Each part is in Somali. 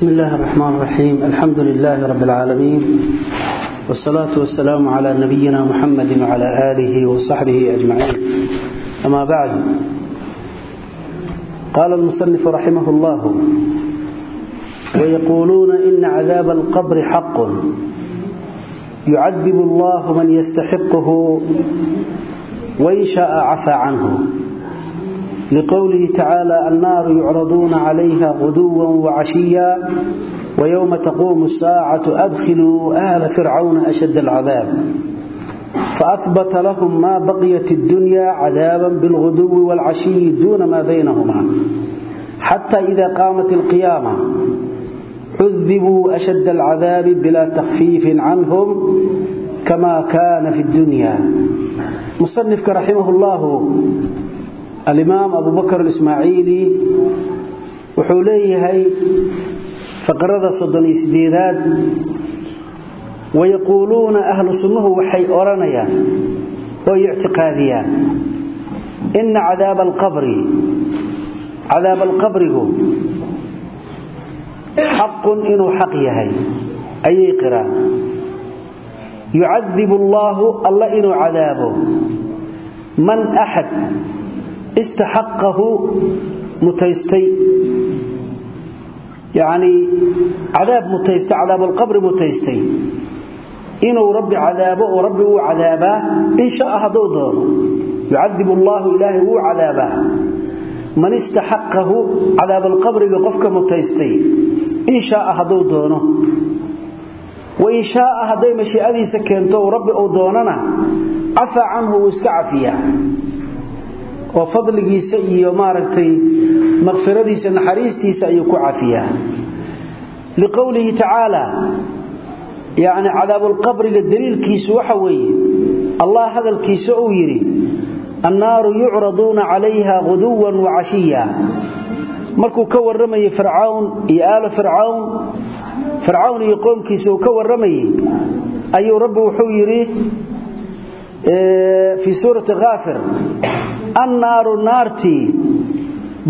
بسم الله الرحمن الرحيم الحمد لله رب العالمين والصلاة والسلام على نبينا محمد وعلى آله وصحبه أجمعين أما بعد قال المصنف رحمه الله ويقولون إن عذاب القبر حق يعذب الله من يستحقه وإن شاء عفى عنه لقوله تعالى النار يعرضون عليها غدوا وعشيا ويوم تقوم الساعة أدخلوا أهل فرعون أشد العذاب فأثبت لهم ما بقيت الدنيا عذابا بالغدو والعشي دون ما بينهما حتى إذا قامت القيامة عذبوا أشد العذاب بلا تخفيف عنهم كما كان في الدنيا مصنفك رحمه الله alimaam abu bakr alismaaciili wuxuu leeyahay faqrada soddon iyo sideedaad wayaquuluuna ahlu sunnuhu waxay odhanayaan oo ictiqaadiyaan ina cadaaba alqabri cadaaba alqabrigu xaqun inuu xaq yahay ayay qiraan. Yucadibu allaahu alla inuu cadaabo man axad istaxaqahu mutaystay. Yacnii cadaab mutaysta cadaabalqabri mutaystay. Inuu rabbi cadaabo oo rabbi uu cadaabaa in shaa hadduu doono yucadibu allaahu ilaahay wuu cadaabaa. Man istaxaqahu cadaabalqabriga qofka mutaystay in shaaa hadduu doono. Wain shaaa hadday mashiicadiisa keento rabbi uu doonana cafaa canhu wuu iska cafiyaa oo fadligiisa iyo maaragtay makfiradiisa naxariistiisa ayuu ku cafiyaa. Liqowlihi tacaala yacni cadaabulqabriga daliilkiisu waxa weeye allah hadalkiisa uu yidhi annaaru yucraduuna calayha guduwan wacashiya markuu ka warramayey fircawn iyo aala fircawn fircawn iyo qoomkiisa uu ka warramayey ayuu rabbi wuxuu yidhi fii suurati haafir annaaru naartii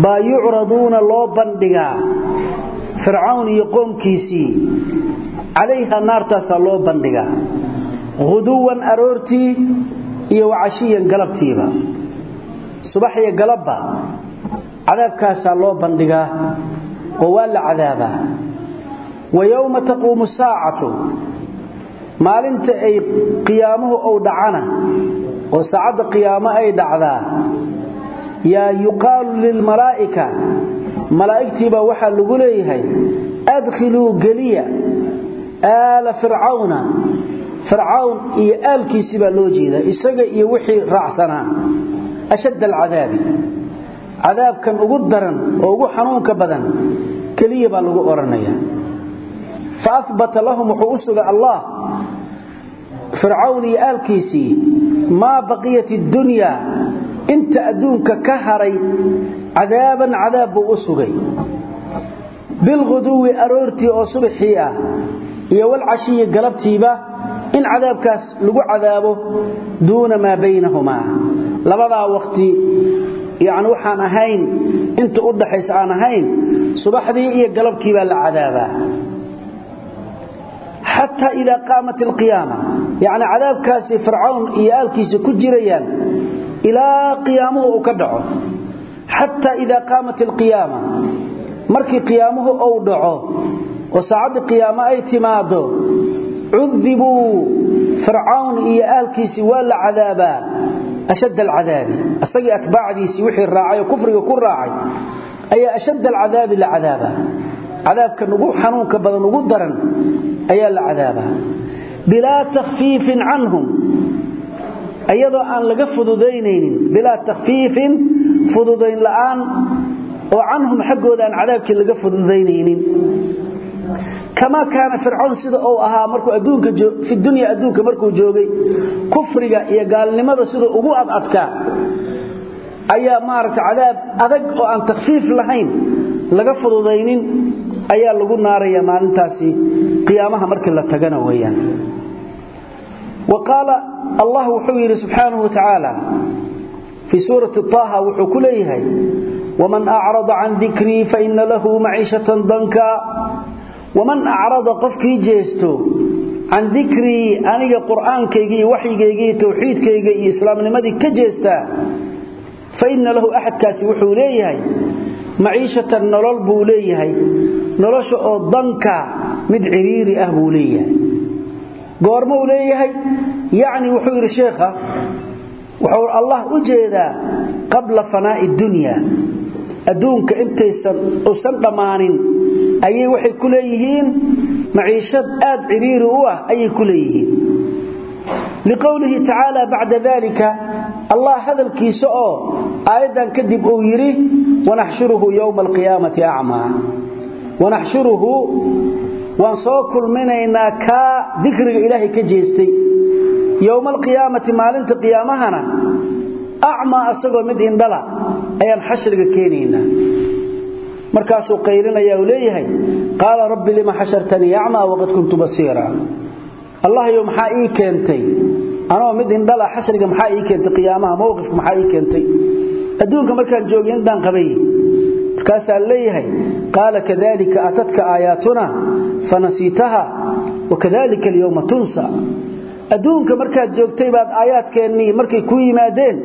baa yucraduuna loo bandhigaa fircawn iyo qoomkiisii calayha naartaasaa loo bandhigaa huduwan aroortii iyo wacashiyan galabtiiba. Subax iyo galabba cadaabkaasaa loo bandhigaa oo waa la cadaabaa. Wa yowma taquumu saacatu maalinta ay qiyaamuhu ou dhacana oo saacadda qiyaamo ay dhacdaa yaa yuqaalu lilmalaa'ika malaa'igtiibaa waxaa lagu leeyahay adkhiluu geliya aala fircawna fircawn iyo aalkiisii baa loo jeedaa isaga iyo wixii raacsanaa ashadd alcadaabi cadaabkan ugu daran oo ugu xanuunka badan keliya baa lagu odhanaya fa abata lahum wuxuu u suga allah fircawn iyo aalkiisii maa baqiyat iddunya inta adduunka ka haray cadaaban cadaab buu u sugay bilguduwi aroortii oo subaxii ah iyo walcashiyi galabtiiba in cadaabkaas lagu cadaabo duuna maa baynahumaa labadaa waqti yani waxaan ahayn inta u iyo galabkii la cadaabaa xataa idaa qaamat alqiyaama. Yacni cadaabkaasi fircawn iyo aalkiisa ku jirayaan ilaa qiyaamuhu uu ka dhaco. Xataa idaa qaamat alqiyaama. Markii qiyaamuhu uu dhaco oo saacaddii qiyaamo ay timaado cudibuu fircawn iyo aalkiisii waa la cadaabaa. Ashadd alcadaabi. Isagii atbaacdiisii wixii raacay oo kufriga ku raacay ayaa ashadd alcadaabi daran ayaa la cadaabaa bilaa takhfiifin canhum. Iyadoo aan laga fududaynaynin bilaa takhfiifin fududayn la'aan oo canhum xaggooda aan cadaabkii laga fududaynaynin. Kamaa kaana fircawn sida uu ahaa markuu fi dunya adduunka markuu joogay kufriga iyo gaalnimada sida ugu adadkaa ayaa maaragta cadaab adag oo aan takhfiif lahayn laga fududaynin ayaa lagu naaraya maalintaasi qiyaamaha markii la tagana weeyaan. Wa qaala allah wuxuu yidhi subxaanahu watacaala fii suurati taaha wuxuu ku leeyahay waman acrada can dikrii faina lahu maciishatan danka. Waman acrada qofkii jeesto can dikrii aniga qur'aankayga iyo waxyigayga iyo tawxiidkayga iyo islaamnimadii ka jeestaa fa inna lahu axadkaasi wuxuu leeyahay maciishatan nolol buu leeyahay nolosha oo danka mid ciriiri ah buu leeyahay. Goormuu leeyahay yacni wuxuu yidhi sheekha wuxuu allah u jeedaa qabla fanaa'i dunya. Adduunka intaysan usan dhammaanin ayay waxay ku leeyihiin maciishad aad ciriiri u ah ayay ku leeyihiin. Liqowlihi tacaala bacda dalika allah hadalkiisa oo aayaddan kadib uu yidhi wanaxshuruhu yowma alqiyaamati acmaa wanaxshuruhu waan soo kulminaynaa kaa dikriga ilaahay ka jeestay. Yowma alqiyaamati maalinta qiyaamahana acmaa asagoo mid indhala ayaan xashriga keenaynaa. Markaasuu qaylinaya uu leeyahay qaala rabbi lima xashartanii acmaa waqad kuntu basiira allahyo maxaa ii keentay? Anoo mid indhala xashriga maxaa ii keentay? Qiyaamaha mowqifka maxaa ii keentay? Adduunka markaan joogay indhaan qabay qaala kadalika atadka aayaatuna fanasiitaha wakadalika alyowma tunsa adduunka markaad joogtay baad aayaadkeennii markay kuu yimaadeen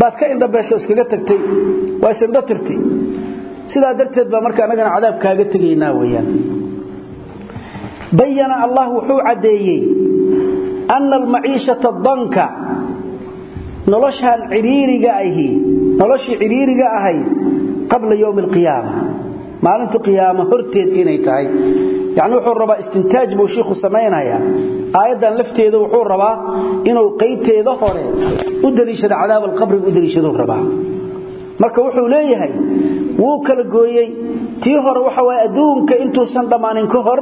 baad ka indhabeesho iskaga tagtay waa isindho tirtay sidaa darteed baa marka annagana cadaab kaaga tegaynaa weyaan bayana allah wuxuu caddeeyey anna almaciishata danka noloshaan cidhiiriga ahi noloshii cidhiiriga ahay qabla yowmi alqiyaama maalinta qiyaama horteed inay tahay. Yacni wuxuu rabaa istintaaj buu shiikhu samaynayaa. Aayaddan lafteeda wuxuu rabaa inuu qaybteeda hore u daliishado cadaab alqabriga u daliishaduu rabaa. Marka wuxuu leeyahay wuu kala gooyey tii hore waxa waaye adduunka intuusan dhammaanin ka hor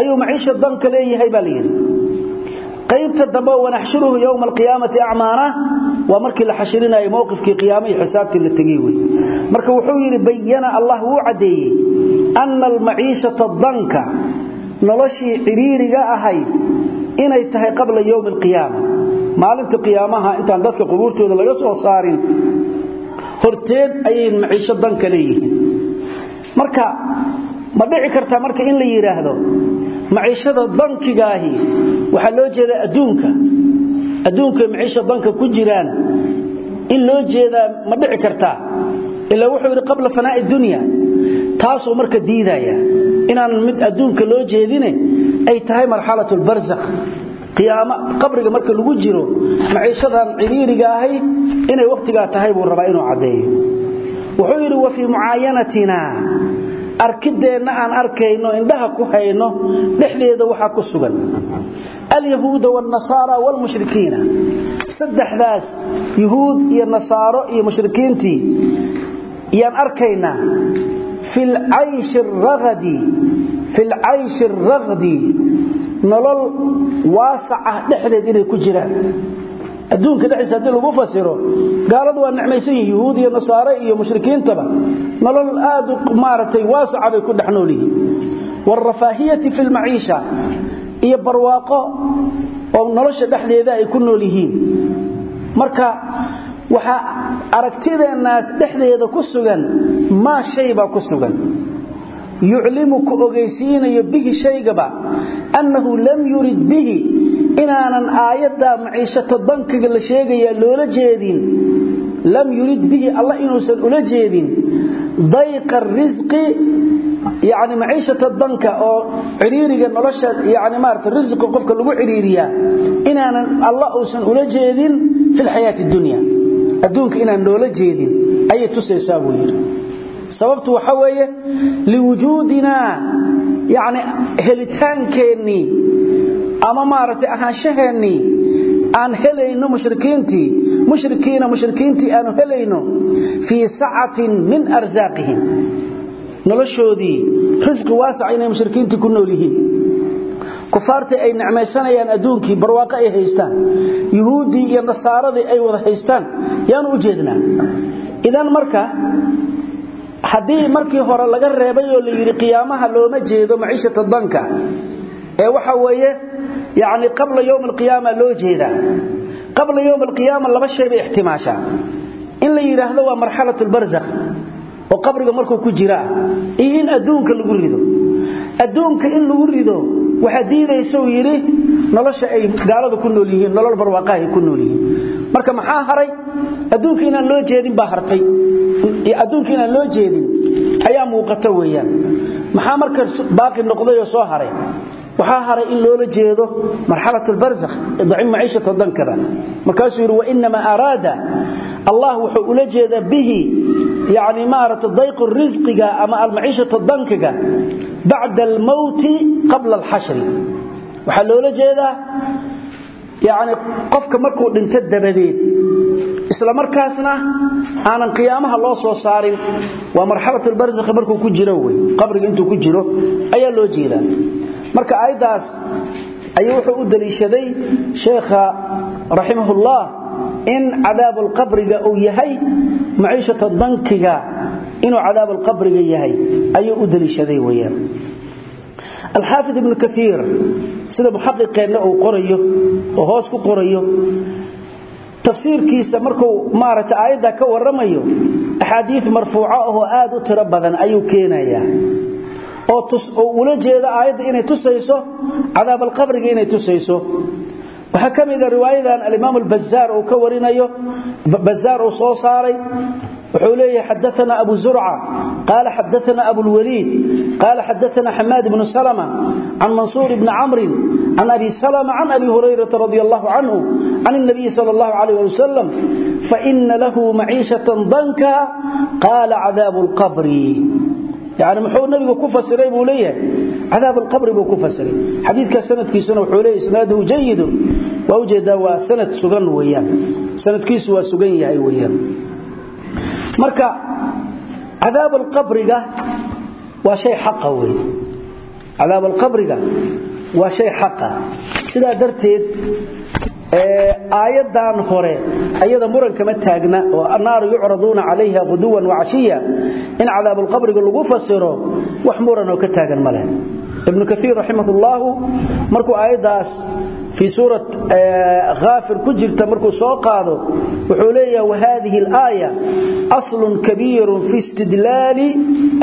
ayuu maciisha danka leeyahay baa la yidhi qaybta dambe wanaxshuruhu yowma alqiyaamati acmaana waa markii la xashirinayo mowqifkii qiyaama iyo xisaabtii la tegey wey marka wuxuu yidhi bayana allah wuu caddeeyey anna almaciishata danka noloshii cidhiiriga ahayd inay tahay qabla yowmi alqiyaama. Maalinta qiyaamaha intaan dadka qubuurtooda laga soo saarin horteed ayay maciisho danka leeyihiin. Marka ma dhici kartaa marka in la yidhaahdo maciishada dankigaahi waxaa loo jeedaa adduunka. Adduunka maciisha danka ku jiraan. In loo jeedaa ma dhici kartaa ilaa wuxuu yidhi qabla fanaa'i dunya. Taasuu marka diidaya inaanan mid adduunka loo jeedine ay tahay marxalatu lbarsakh qiyaama qabriga marka lagu jiro maciishadan ciriiriga ahay inay wakhtigaa tahay buu rabaa inuu caddeeyo. Wuxuu yidhi wa fii mucaayanatina. Arkideenna aan arkayno indhaha ku hayno dhexdeeda waxaa ku sugan alyahuuda waalnasaara waalmushrikiina saddexdaas yuhuud iyo nasaaro iyo mushrikiintii yaan arkaynaa fi lcayshi aragadi fi lcayshi aragdi nolol waasaca dhexdeed inay ku jiraan. Adduunka dhexdiisa haddii lagu fasiro gaaladu waa nicmaysan yihiin yuhuud iyo nasaare iyo mushrikiintaba nolol aad maaragtay waasaca yihiin. Fi lmaciisha iyo barwaaqo oo nolosha dhexdeeda ay ku nool yihiin. Marka waxaa aragtideennaas dhexdeeda ku sugan maa shay baa ku sugan. Yuclimu ku ogeysiinayo bihi shaygaba annahu lam yurid bihi inaanan aayaddaa maciishato dankiga la sheegayaa loola jeedin. Lam yurid bihi alla inuusan ula jeedin. Dayqa risqi yani maciishata danka oo cidhiiriga nolosha yani maarata risqa qofka lagu cidhiiriyaa inaanan alla uusan ula jeedin fi lxayaati dunya. Adduunka inaan loola jeedin ayay tusaysaa buu yidhi. Sababtu waxa weeye liwujuudinaa yani helitaankeenii ama maaragtay ahaanshaheennii aan helayno mushrikiintii mushrikiina mushrikiintii aanu helayno fii sacatin min arsaaqihim noloshoodii risqi waasac inay mushrikiintii ku nool yihiin kufaartii ay nicmaysanayaan adduunkii barwaaqo ay haystaan. Yuhuuddii iyo nasaaradii ay wada haystaan. Yaanu u jeednaa. Idan marka haddii markii hore laga reebay oo la yidhi qiyaamaha looma jeedo maciishata danka ee waxa weeye yani qabla ywm alqiyaama loo jeedaa qabla ywm alqiyaama laba shay bay ixtimaashaa in la yidhaahdo waa marxalat lbarzakh oo qabriga markuu ku jiraa iyo in adduunka lagu rido. Adduunka in lagu rido waxa diidayso yiri nolosha ay gaalada ku nool yihiin nolol barwaaqo ay ku nool yihiin. Marka maxaa haray? Adduunka inaan loo jeedin baa hartay. Adduunka inaan loo jeedin ayaa muuqata weeyaan. Maxaa marka baaqi noqday oo soo haray? Waxaa haray in loola jeedo marxalatu lbarzakh idcim maciishata dankada markaasuu yidhi wainama araada allah wuxuu ula jeedaa bihi yani maarata dayqu risqiga ama almaciishata dankiga bacda almowti qabla alxashri. Waxaa loola jeedaa yani qofka markuu dhinto dabadeed isla markaasna aanan qiyaamaha loo soo saarin waa marxalat albarzakh markuu ku jiro wey qabriga intuu ku jiro ayaa loo jeedaa. Marka aayaddaas ayuu wuxuu u daliishaday sheekha in cadaabulqabriga uu yahay maciishata dankiga inuu cadaabulqabriga yahay ayuu u daliishaday weyaan alxaafid ibnu kaiir sida muxaqiqeenna uu qorayo oo hoos ku qorayo tafsiirkiisa markuu maaragtay aayadda ka warramayo axaadiid marfuuco ahoo aad u tiro badan ayuu keenayaa. Oo ula jeeda aayadda inay tusayso cadaab alqabriga inay tusayso waxaa ka mida riwaayadan alimaam albazaar uu ka warinayo bazaar uu soo saaray wuxuu leeyahay xadaana abu zurca qaala xadaana abulwaliid qaala xadaana xamaad bnu salma can mansuur bni camrin can abi salma can abi hurayrata radi allahu canhu can اnabiyi sal اllahu alayh ali wasalam faina lahu maciishatan danka qaala cadaabu اlqabri yani muxuu nabigu ku fasiray buu leeyahay? Cadaab alqabri buu ku fasiray. Xadiidkaas sanadkiisuna wuxuu leeyahy isnaaduhu jayidun waa u jeedaa waa sanad sugan weeyaan. Sanadkiisu waa sugan yahay weeyaan. Marka cadaab alqabriga waa shay xaqa wey cadaab alqabriga waa shay xaqa. Sidaa darteed aayaddan hore ayada muran kama taagna oo annaaru yucraduuna calayha quduwan wacashiya in cadaabulqabriga lagu fasiro wax muran oo ka taagan ma leh. Ibnu kaiir raximahullahu markuu aayaddaas fii suurat haafir ku jirta markuu soo qaado wuxuu leeyaha wahadihi alaaya aslun kabiirun fi istidlaali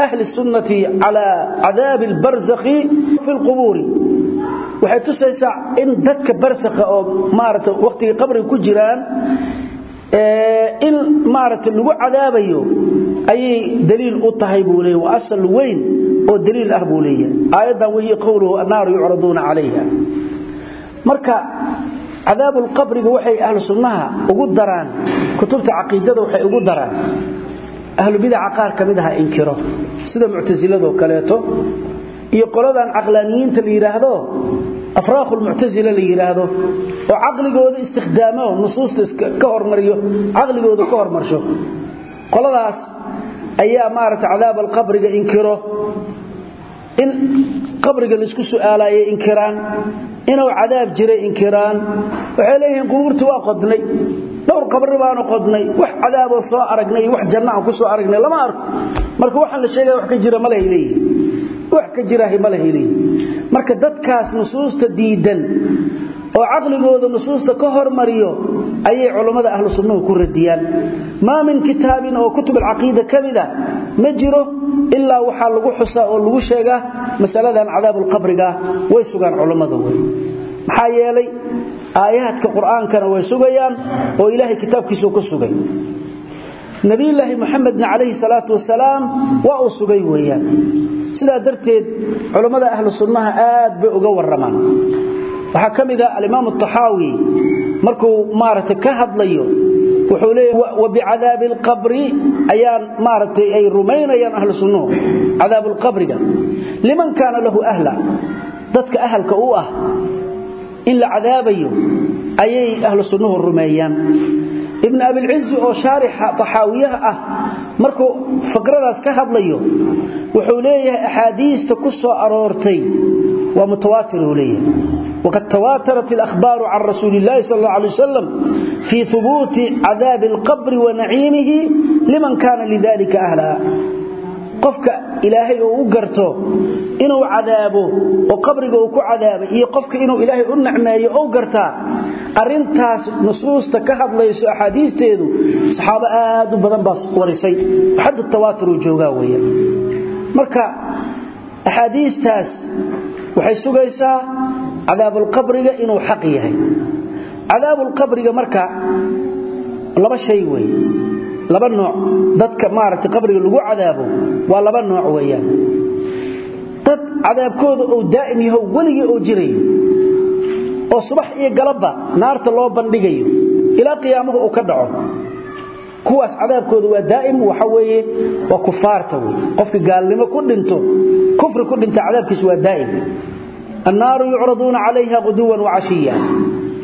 ahli sunnati cala cadaabi albarzakhi fi lqubuuri waxay tusaysaa in dadka barsakha oo maarata wakhtigii qabriga ku jiraan in maarata lagu cadaabayo ayay daliil u tahay buu leeya waa asal weyn oo daliil ah buu leeyahay. Aayaddan wahiya qowluhu annaaru yucraduuna calayha marka cadaabulqabriga waxay ahlu sunnaha ugu daraan kutubta caqiidada waxay ugu daraan. Ahlu bidaca qaar ka mid aha inkiro sida muctasiladoo kaleeto iyo qoladan caqlaaniyiinta la yidhaahdo afraaqu lmuctasila la yidhaahdo oo caqligooda istikhdaamo nusuusta ka hormariyo caqligooda ka hormarsho. Qoladaas ayaa maarata cadaab alqabriga inkiro in qabriga la isku su'aalaayay inkiraan inuu cadaab jiray inkiraan waxay leeyihiin qubuurta waa qodnay dhowr qabri baanu qodnay wax cadaaboo soo aragnay iyo wax janno aan ku soo aragnay lama arko. Marka waxaan la sheegaya wax ka jira ma wax ka jiraahi ma leeyihiin marka dadkaas nusuusta diidan oo caqligooda nusuusta ka hormariyo ayay culammada ahlu sunnuhu ku radiyaan. Maa min kitaabin oo kutub alcaqiida ka mida ma jiro ilaa waxaa lagu xusaa oo lagu sheegaa masaladan cadaabulqabriga way sugaan culammada wey maxaa yeelay aayaadka qur'aankana way sugayaan oo ilaahay kitaabkiisuu ku sugay. Nabiyulaahi muxamedna calayhi salaatu wasalaam waa uu sugay weeyaan. Sidaa darteed culammada ahlu sunnaha aad bay uga warramaan. Waxaa ka mid a alimaam axaawi markuu maaragtay ka hadlayo wuxuu leeya wabicadaabi alqabri ayaan maaragtay ay rumaynayaan ahlu sunnuhu cadaabuulqabriga liman kaana lahu ahla dadka ahalka u ah in la cadaabayo ayay ahlu sunnuhu rumeeyaan. Ibn abilcizi oo shaarixa taxaawiyaha ah markuu fikradaas ka hadlayo wuxuu leeyahay axaadiista ku soo aroortay waa mutawaatir uu leeyahay. Waqad tawaatarat alahbaaru can rasuuli illahi sal alla alay wasalam fii hubuuti cadaabi alqabri wa naciimihi liman kaana lidalika ahlaa. Qofka ilaahay uu u garto inuu cadaabo oo qabriga uu ku cadaabay iyo qofka inuu ilaahay u nacmeeyo ou gartaa arintaas nusuusta ka hadlayso axaadiisteedu saxaabo aad u waxay sugaysaa cadaabulqabriga inuu xaq yahay. Cadaabulqabriga marka laba shay wey laba nooc. Dadka maaragtay qabriga lagu cadaabo waa laba nooc weeyaan. Dad cadaabkooda uu daa'im yaho weligii oo jirayo oo subax iyo galabba naarta loo bandhigayo ilaa qiyaamahu uu ka dhaco kuwaas cadaabkooda waa daa'im waxa weeye waa kufaarta wey qofka gaalnimo ku dhinto kufri ku dhinta cadaabkiisu waa daa'im. Annaaru yucraduuna calayha quduwan wacashiya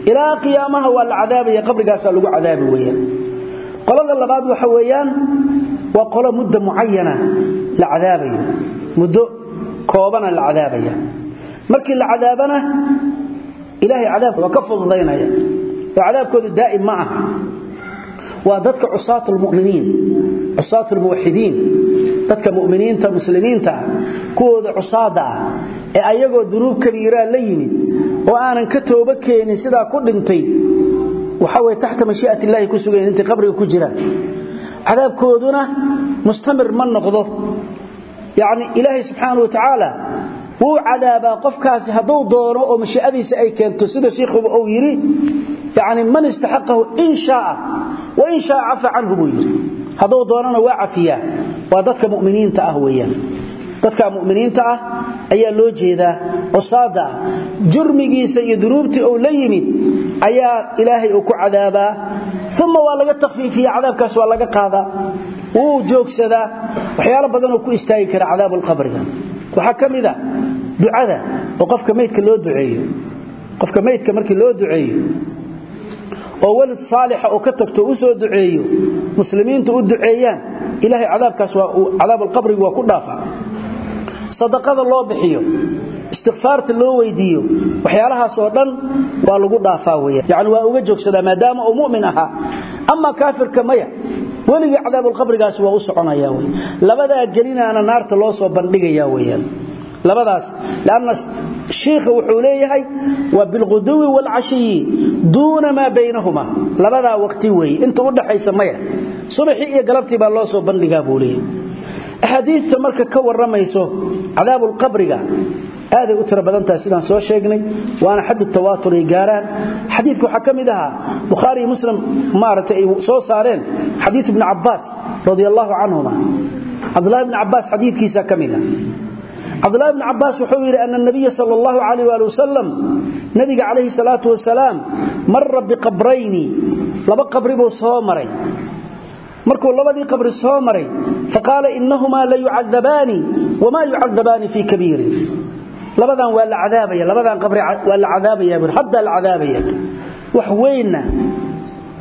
ilaa qiyaamaha waa la cadaabaya qabrigaasaa lagu cadaabi weeyaan. Qolada labaad waxa weeyaan waa qolo muddo mucayana la cadaabayo. Muddo koobana la cadaabaya. Markii la cadaabana ilaahay cadaabka waa ka fududaynaya. Oo cadaabkooda daa'im ma aha waa dadka cusaat lmuminiin cusaat lmuwaxidiin dadka muminiinta muslimiinta kuwooda cusaada ah ee ayagoo dunuub kabiiraa la yimid oo aanan ka tooba keenin sidaa ku dhintay waxa way taxta mashii'at illaahi ku sugan intay qabriga ku jiraan cadaabkooduna mustamir ma noqdo. Yacni ilaahay subxaana wa tacaala wuu cadaabaa qofkaasi hadduu doono oo mashii'adiisa ay keento sida shiikhuba uu yidhi yacni man istaxaqahu in shaaa wa in shaaa cafa canhu buu yidhi. Hadduu doonana waa cafiyaa. Waa dadka mu'miniinta ah weeyaan. Dadka mu'miniinta ah ayaa loo jeedaa. Cusaada ah jurmigiisa iyo dunuubtii uu la yimid ayaa ilaahay uu ku cadaabaa. Uma waa laga takfiifiya cadaabkaas waa laga qaadaa. Wuu joogsadaa. Waxyaalo badanoo ku istaagi kara cadaabulqabriga waxaa ka mida ducada oo qofka maydka loo duceeyo. Qofka oo welid saalixa oo ka tagto u soo duceeyo muslimiintu u duceeyaan ilaahay cadaabkaas waa cadaabulqabriga waa ku dhaafa. Sadaqada loo bixiyo istikfaarta loo weydiiyo waxyaalahaasoo dhan waa lagu dhaafaa weya yani waa uga joogsadaa maadaama uu mu'min ahaa. Amaa kaafirka maya weligii cadaabulqabrigaasi waa u soconaya w labadaa gelinaana naarta loo soo bandhigaya weyaan labadaas lanna shiikha wuxuu leeyahay waa bilquduwi waalcashiyi duuna maa baynahuma labadaa waqti weeye inta udhaxaysa maya subaxii iyo galabtii baa loo soo bandhigaa buu leeyahy marka ka warramayso cadaabulqabriga aaday u tiro badantahay sidaan soo sheegnay waana xaddu tawaatur ay gaaraan xadiidka waxaa bukhaari iyo muslim maaragtay ay soo saareen xadiid ibni cabbaas allahu canhuma cabdullahi bni cabbaas xadiidkiisa ka cabdullahi bni cabbaas wuxuu yidhi ana nabiya sala allahu calayh waali wasalam nabiga calayhi salaatu wasalaam mara biqabrayni laba qabri buu soo maray. Markuu labadii qabri soo maray faqaala inahumaa la yucadabaani wamaa yucadabaani fii kabiirin labadan waa la cadaabaya labadan qabri waa la cadaabaya bur hadda la cadaabaya. Wax weynna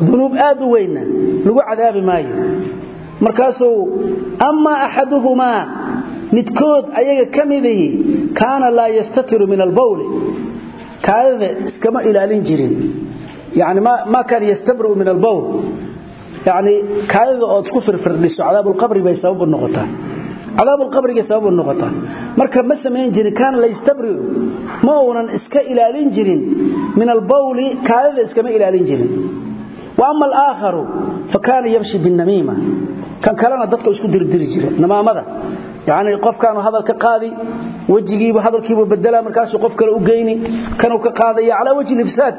dunuub aad u weynna lagu cadaabi maayo. Markaasuu amaa axaduhumaa midkood ayaga ka midahi kaana laa yastatiru min albawli kaadada iskama ilaalin jirin. Yani maa kaana yastabri'u min albawl. Yani kaadada ood ku firfirdhiso cadaabulqabri bay sababu noqotaa. Cadaabulqabrigay sababu noqotaa. Marka ma samayn jirin kaana layastabri'u ma uunan iska ilaalin jirin. Min albawli kaadada iskama ilaalin jirin. Wa ama alaakharu fa kaana yamshi binnamiima kan kalena dadka isku dirdiri jira namaamada yani qofkaanu hadal qaadi wejigiibu hadalkiibu bedelaa markaasuu qof kale u geyni kanuu ka qaadaya calaa wajhi libsaad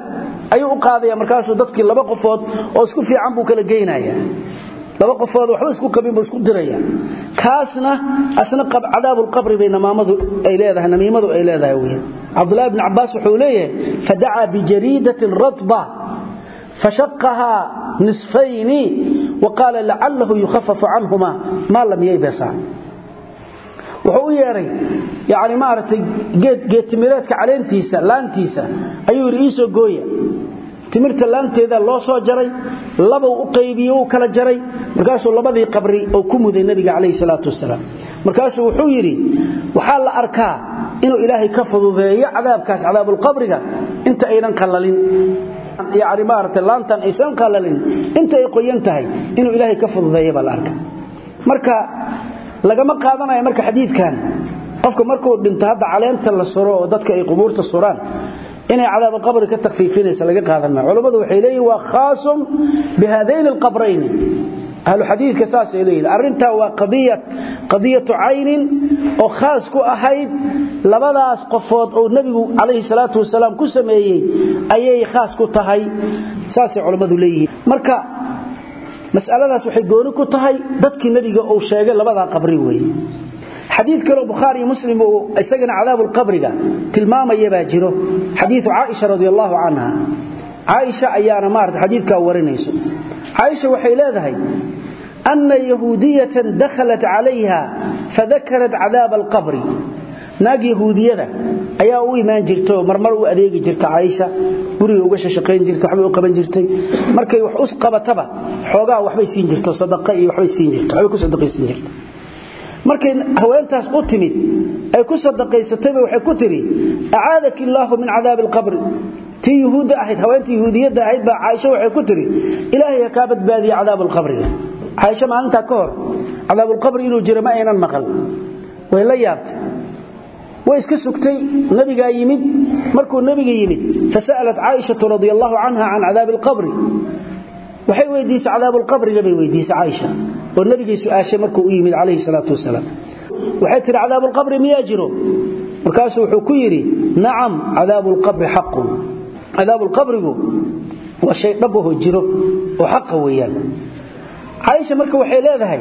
ayuu u qaadaya markaasuu dadkii laba qofood oo isku fiican buu kala geynaya. Laba qofood waxba isku qabin buu isku diraya. Kaasna asna cadaabulqabri bay namaamadu ay leedahay namiimadu ay leedahay wey cabdullahi bni cabbaas wuxuu leeyahay fadacaa bijariidatin ratba fashaqahaa nisfayni wa qaala lacalahu yukhafafu canhuma maa lam yaybasa wuxuu u yeedhay yani maaragtay geedtimireedka caleentiisa laantiisa ayuu yidhi gooya. Timirta laanteeda loo soo jaray labau u qaybiye uu kala jaray. Markaasuu labadii qabri uu ku muday nebiga calayhi salaatu wasalaam markaasuu wuxuu yidhi waxaa la arkaa inuu ilaahay ka fududeeyo cadaabkaas cadaabulqabriga inta aynan qallalin. Yani maaragtay laantan aysan qallalin inta ay qoyan tahay inuu ilaahay ka fududeeyo baa la arka marka lagama qaadanayo marka xadiidkan. Qofka markuu dhinto hadda caleenta la suro oo dadka ay qubuurta suraan inay cadaabulqabri ka takfiifinaysa laga qaadan maayo culammadu waxay leeyihiin waa khaasun bihadayn alqabrayni. Ahlu xadiidka saasay leeyihiin arrintaa waa qadiyatu caynin oo khaas ku ahayd. Labadaas qofood oo nebigu calayhi salaatu wasalaam ku sameeyey ayay khaas ku tahay. Saasay culammadu leeyihiin. Marka mas'aladaas waxay gooni ku tahay dadkii nebiga uu sheegay labadaa qabri weeye xadiid kaleo bukhaari iyo muslim uu isagana cadaabulqabriga tilmaamaya baa jiro. Xadiidu caaisha radi allahu canha ayaana maarata xadiidkaa warinayso. Caaisha waxay leedahay ana yahuudiyatan dakhalat calayha fadakarat cadaaba alqabri naag yahuudiyada ayaa u imaan jirta oo marmar u adeegi jirta caaisha guriga uga shaqayn jirta waxbay u qaban jirtay. Markay wax us qabataba xoogaa waxbay siin jirto sadaqa iyo waxbay siin jirta waxbay ku sadaqaysan jirta markay haweentaas u timid ay ku sadaqaysatayba waxay ku tidhi acaadaki illaahu min cadaabi alqabri. Tii yuhuudda ahayd haweentii yahuudiyadda ahayd baa caaisha waxay ku tidhi ilaahay ha kaa badbaadiya cadaabalqabriga caaisha maalintaa ka hor cadaabulqabri inuu jiro ma maqal. Way la yaabtay way iska sugtay nabigaa yimid. Markuu nabiga yimid fasa'alat caaishatu radi allahu canha can cadaabi alqabri waxay weydiisay cadaabulqabriga bay weydiisay caaisha oo nabigay su'aashay markuu u yimid calayhi salaatu wasalaam. Waxay tidhi cadaabulqabri miyaa jiro? Markaasuu wuxuu ku yidhi nacam cadaabuulqabri xaqun. Cadaabulqabrigu waa shay dhabaho jiro oo xaqa weeyaan. Caaisha marka waxay leedahay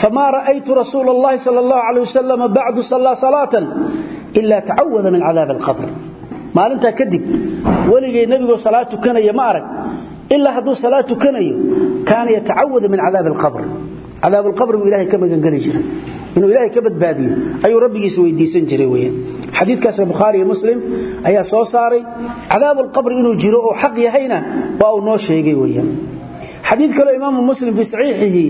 famaa ra'aytu rasuula allahi sal allahu calay wasalam bacdu sallaa salaatan ilaa tacawada min cadaabi alqabr maalintaa kadib weligay nebigoo salaad tukanaya ma arag ilaa hadduu salaad tukanayo kaana yatacawadu min cadaabi alqabr cadaab alqabrigu ilahay ka magangeli jiray inuu ilaahay ka badbaadiyo ayuu rabbigiisa weydiisan jiray weyaan xadiidkaasna bukhaari iyo muslim ayaa soo saaray cadaabuulqabri inuu jiro oo xaq yahayna waa uu noo sheegay weyaan xadiid kaleo imaamu muslim fii saxiixihi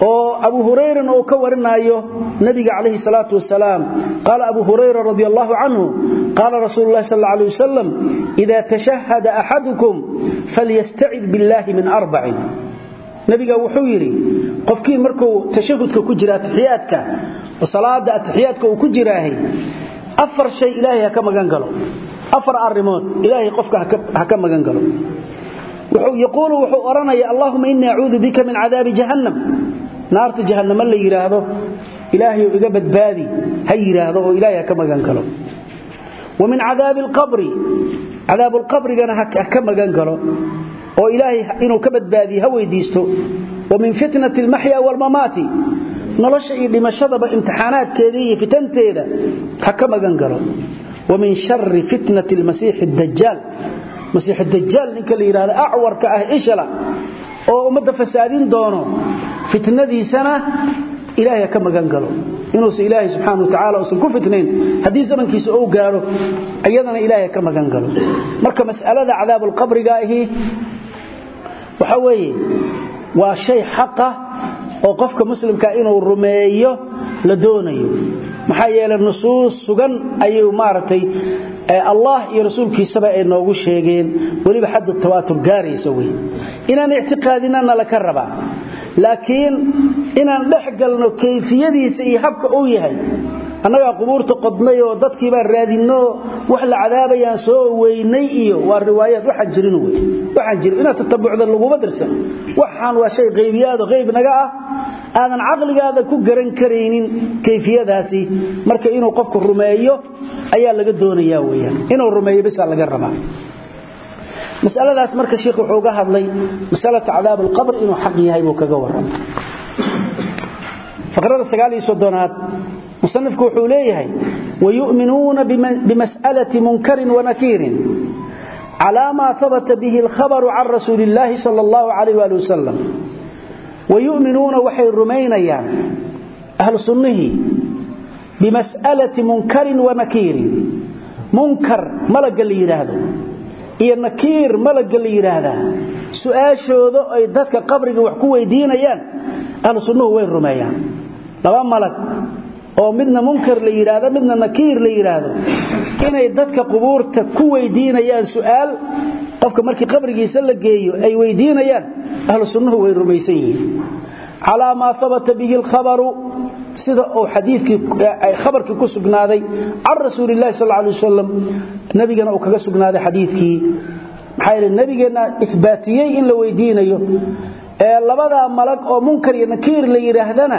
oo abu hurayran uu ka warinaayo nabiga calayhi salaatu wasalaam. Qaala abu hurayra radi allahu canhu qaala rasuulu llahi sal alla alay wasalam ida billahi min arbacin nabiga wuxuu yidhi qofkii markuu tashahudka ku jira atixiyaadka oo salaada atixiyaadka uu ku jiraahay afar shay ilaahay ha ka magan galo. Afar arrimood ilaahay qofka ha ka magan galo yaquulu wuxuu odhanaya allahuma inii acuudu bika min cadaabi jahannam. Naarta jahannamo la yidhaahdo ilaahayu iga badbaadi ha yidhaahdo oo ilaahay ha ka magan galo wa min cadaabi alqabri cadaabuulqabrigana ha ka magan galo oo ilaahay inuu ka badbaadiye ha weydiisto. Wa min fitnati almaxya waalmamaati nolosha iyo dhimashadaba imtixaanaadkeeda iyo fitanteeda ha ka magan masiix dajaal ninka la yidhahdo acwarka ah ishala oo ummadda fasaadin doono fitnadiisana ilaahay ha ka magan galo. Inuusan ilaahay subxaana wa tacala uusan ku fitnayn haddii zamankiisa ou gaaro iyadana ilaahay ha ka magan galo. Marka mas'alada cadaabulqabriga ahi waxa weeye waa shay xaqa oo qofka muslimka inuu rumeeyo la doonayo. Maxaa yeelay nusuus sugan ayuu maaragtay allah iyo rasuulkiisaba ay noogu sheegeen. Weliba xaddu tawaatur gaaraysa wey inaan ictiqaadinana laka rabaa. Laakiin inaan dhex galno kayfiyadiisa iyo habka uu yahay annagaa qubuurta qodnay oo dadkii baan raadinno wax la cadaabayaan soo weynay iyo waa riwaayaad waxaan jirin wey waxaan jirin inaad tatabucda laguma dirsan. Waxaan waa shay qaybiyaado qayb naga ah. Aadan caqligaada ku garan karaynin kayfiyadaasi. Marka inuu qofku rumeeyo ayaa laga doonaya weyaan inuu rumeeyo bisaa laga rabaa. Masaladaas marka sheikh wuxuu ga hadlay masalata cadaab alqabr inuu xaq yahay buu kaga warramay faqrada sagaal iyo musanifku wuxuu leeyahay wayu'minuuna bimas'alati munkarin wanakiirin calaa maa habata bihi alkhabaru can rasuuli illaahi sala allahu calayh waali wasalam wayu'minuuna waxay rumaynayaan ahlu sunnihii bimas'alati munkarin wanakiirin munkar malagga la yidhaahdo iyo nakiir malagga la yidhaahdaa su'aashooda ay dadka qabriga wax ku weydiinayaan ahlu sunnuhu way rumeeyaan. Laba malag oo midna munkar la yidhaahdo midna nakiir la yidhaahdo inay dadka qubuurta ku weydiinayaan su'aal qofka markii qabrigiisa la geeyo ay weydiinayaan ahlu sunnuhu way rumaysan yihiin. Calaa maa habata bihi alkhabaru sida uu xadiidkii khabarkii ku sugnaaday can rasuuli illahi sal alay wasalam nabigana uu kaga sugnaaday xadiidkii. Maxaa yeele nabigeenna ihbaatiyey in la weydiinayo ee labadaa malag oo munkar iyo nakiir la yidhaahdana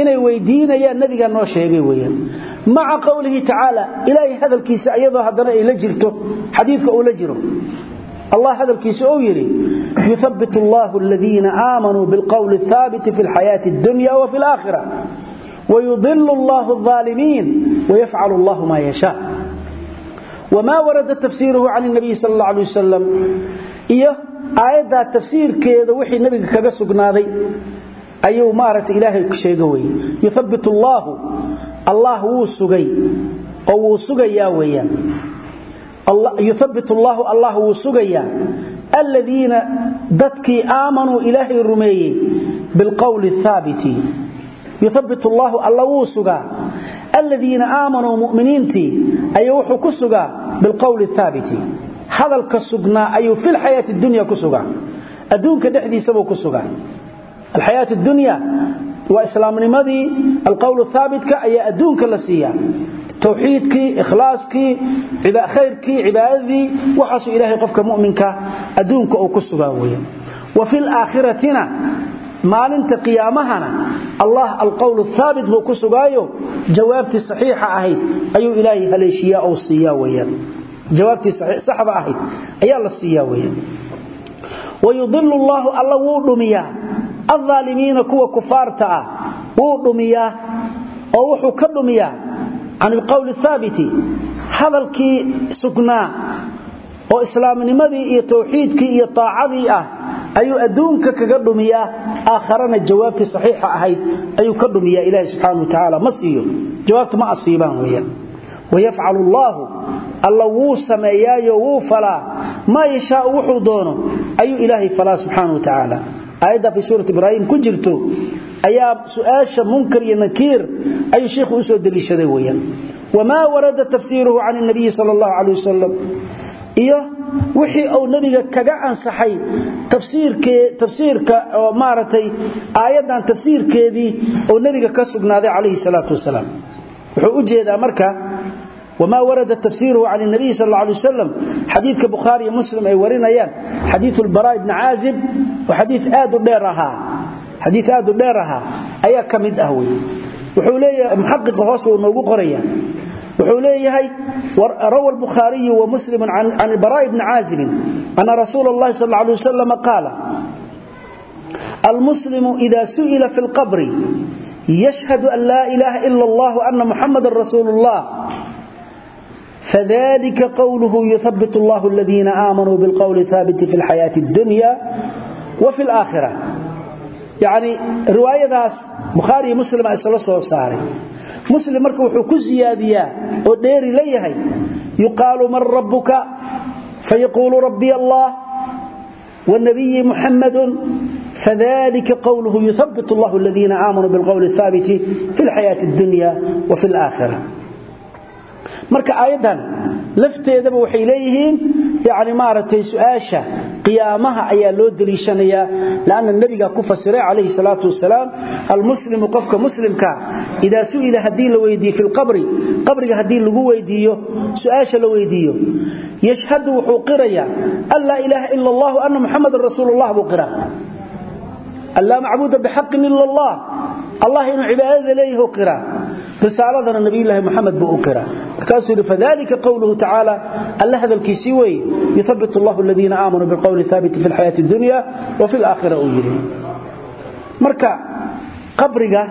inay weydiinayaan nabigaa noo sheegay weyaan maca qowlihi tacaala ilaahay hadalkiisa iyadoo haddana ay la jirto xadiidka uu la jiro. Allah hadalkiisa ou yidhi yuhabbit allahu aladiina aamanuu bilqowli athaabiti fi lxayaati addunya wa fi alaakhira wayudilu allahu alaalimiin wayafcalu allahu maa yashaa. Wma warada tafsiiruhu can nabiyi sal alla alay wasalam iyo aayaddaa tafsiirkeeda wixii nabiga kaga sugnaaday ayuu maaragtay ilaahay sheega weye yuhabbit allaahu allah wuu sugay oo wuu sugayaa weyaan yuhabbit allaahu allah wuu sugayaa. Aladiina dadkii aamanuu ilaahay rumeeyey bilqowli thaabiti. Yuhabbit allaahu alla wuu sugaa. Aladiina aamanuu muminiintii ayuu wuxuu ku sugaa bilqowli thaabiti hadalka sugnaa ayuu fi lxayaati dunya ku sugaa. Adduunka dhexdiisabuu ku sugaa. Alxayaat dunya waa islaamnimadii alqowl thaabitka ayaa adduunka la siiyaa. Towxiidkii ikhlaaskii khayrkii cibaadadii waxaasuu ilaahay qofka muminka adduunka uu ku sugaa weya wa fi laakhiratina maalinta qiyaamahana allah alqowl thaabit buu ku sugaayo jawaabtii saxiixa ahayd ayuu ilaahay haleeshiyaa ou siiyaa weyaan jawaabtii saxda ahayd. Ayaa la siiyaa weyaan wayudilu llaahu alla wuu dhumiyaa. Alaalimiina kuwa kufaarta ah wuu dhumiyaa oo wuxuu ka dhumiyaa. Can ilqowli thaabiti hadalkii sugnaa oo islaamnimadii iyo towxiidkii iyo taacadii ah ayuu adduunka kaga dhumiyaa. Aakharana jawaabtii saxiixa ahayd ayuu ka dhumiyaa ilaahi subxaana wa tacaala. Ma siiyo. Jawaabta ma asiibaan weyaan wayafcalu allaahu alla wuu sameeyaayo wuu falaa maa yashaau wuxuu doono ayuu ilaahay falaa subxaana wa tacaala aayadda fii suurat ibraahim ku jirto ayaa su'aasha munkar iyo nakiir ayuu sheikhu u soo deliishaday weyaan wamaa warada tafsiiruhu can nabiyi sal allahu calay wasalam iyo wixii uu nabiga kaga ansaxay tafsiirka oo maaragtay aayaddan tafsiirkeedii oo nabiga ka sugnaaday calayhi salaatu wasalaam wuxuu u jeedaa marka alay wasalam xadiidka bukhaariiyo muslim ay warinayaan xadiiu lbaraa ibni caazib oo xadii aad u dheer ahaa xadiid aad u dheer ahaa ayaa ka mid ah wey wuxuu leeyahay muxaqiqa hoos wuu noogu qoraya wuxuu leeyahay rawa lbukhaariyu wa muslimu can ilbaraa bni caazibin ana rasuula اllahi sal lla alay wasalam qaala almuslimu ida su'ila fi lqabri yashhadu an laa ilaaha ila allah ana muxamadan rasuulu اllah فذلك قوله يثبت الله الذين آمنوا بالقول الثابت في الحياة الدنيا وفي الآخرة يعني رواية داس بخاري مسلم أسأل الله صاري مسلم مركو حكو الزيادية وديري ليهي يقال من ربك فيقول ربي الله والنبي محمد فذلك قوله يثبت الله الذين آمنوا بالقول الثابت في الحياة الدنيا وفي الآخرة marka aayadan lafteedaba waxay leeyihiin yani maaragtay su'aasha qiyaamaha ayaa loo deliishanayaa lanna nebiga ku fasiray calayhi salaatu wasalaam almuslimu qofka muslimka idaa su'ila haddii la weydiiyo fi lqabri qabriga haddii lagu weydiiyo su'aasha la weydiiyo yashhadu wuxuu qirayaa an laa ilaaha ila allahu ana muxamadan rasuulullah buu qira an laa macbuuda allah allah inuu cibaadada leeyahu qira risaaladana nabiyulaahi muxamed buu u qira markaasuu yidhi fadalika qowluhu tacaala alla hadalkiisii weeye yuhabbit allahu aladiina aamanuu bilqowli haabiti fi lxayaati dunya wa fi laakhira uu yidhi. Marka qabriga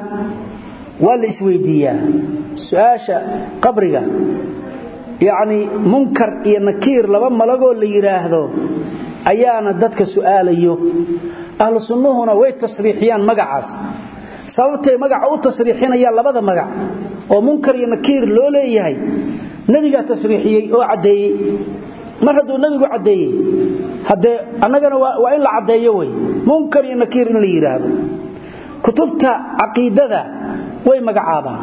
waa la isweydiiyaa. Su'aasha qabriga yacni munkar iyo nakiir laba malagoo la yidhaahdo ayaana dadka su'aalayo. Ahlu sunnuhuna way tasriixiyaan magacaas. Sababtay magaca u tasriixinayaan labada oo munkar iyo nakiir loo leeyahay nebigaa tasriixiyey oo caddeeyey. Mar hadduu nebigu caddeeyey haddee annagana waa in la caddeeyo wey munkar iyo nakiir in la yidhaahdo kutubta caqiidada way magacaabaan.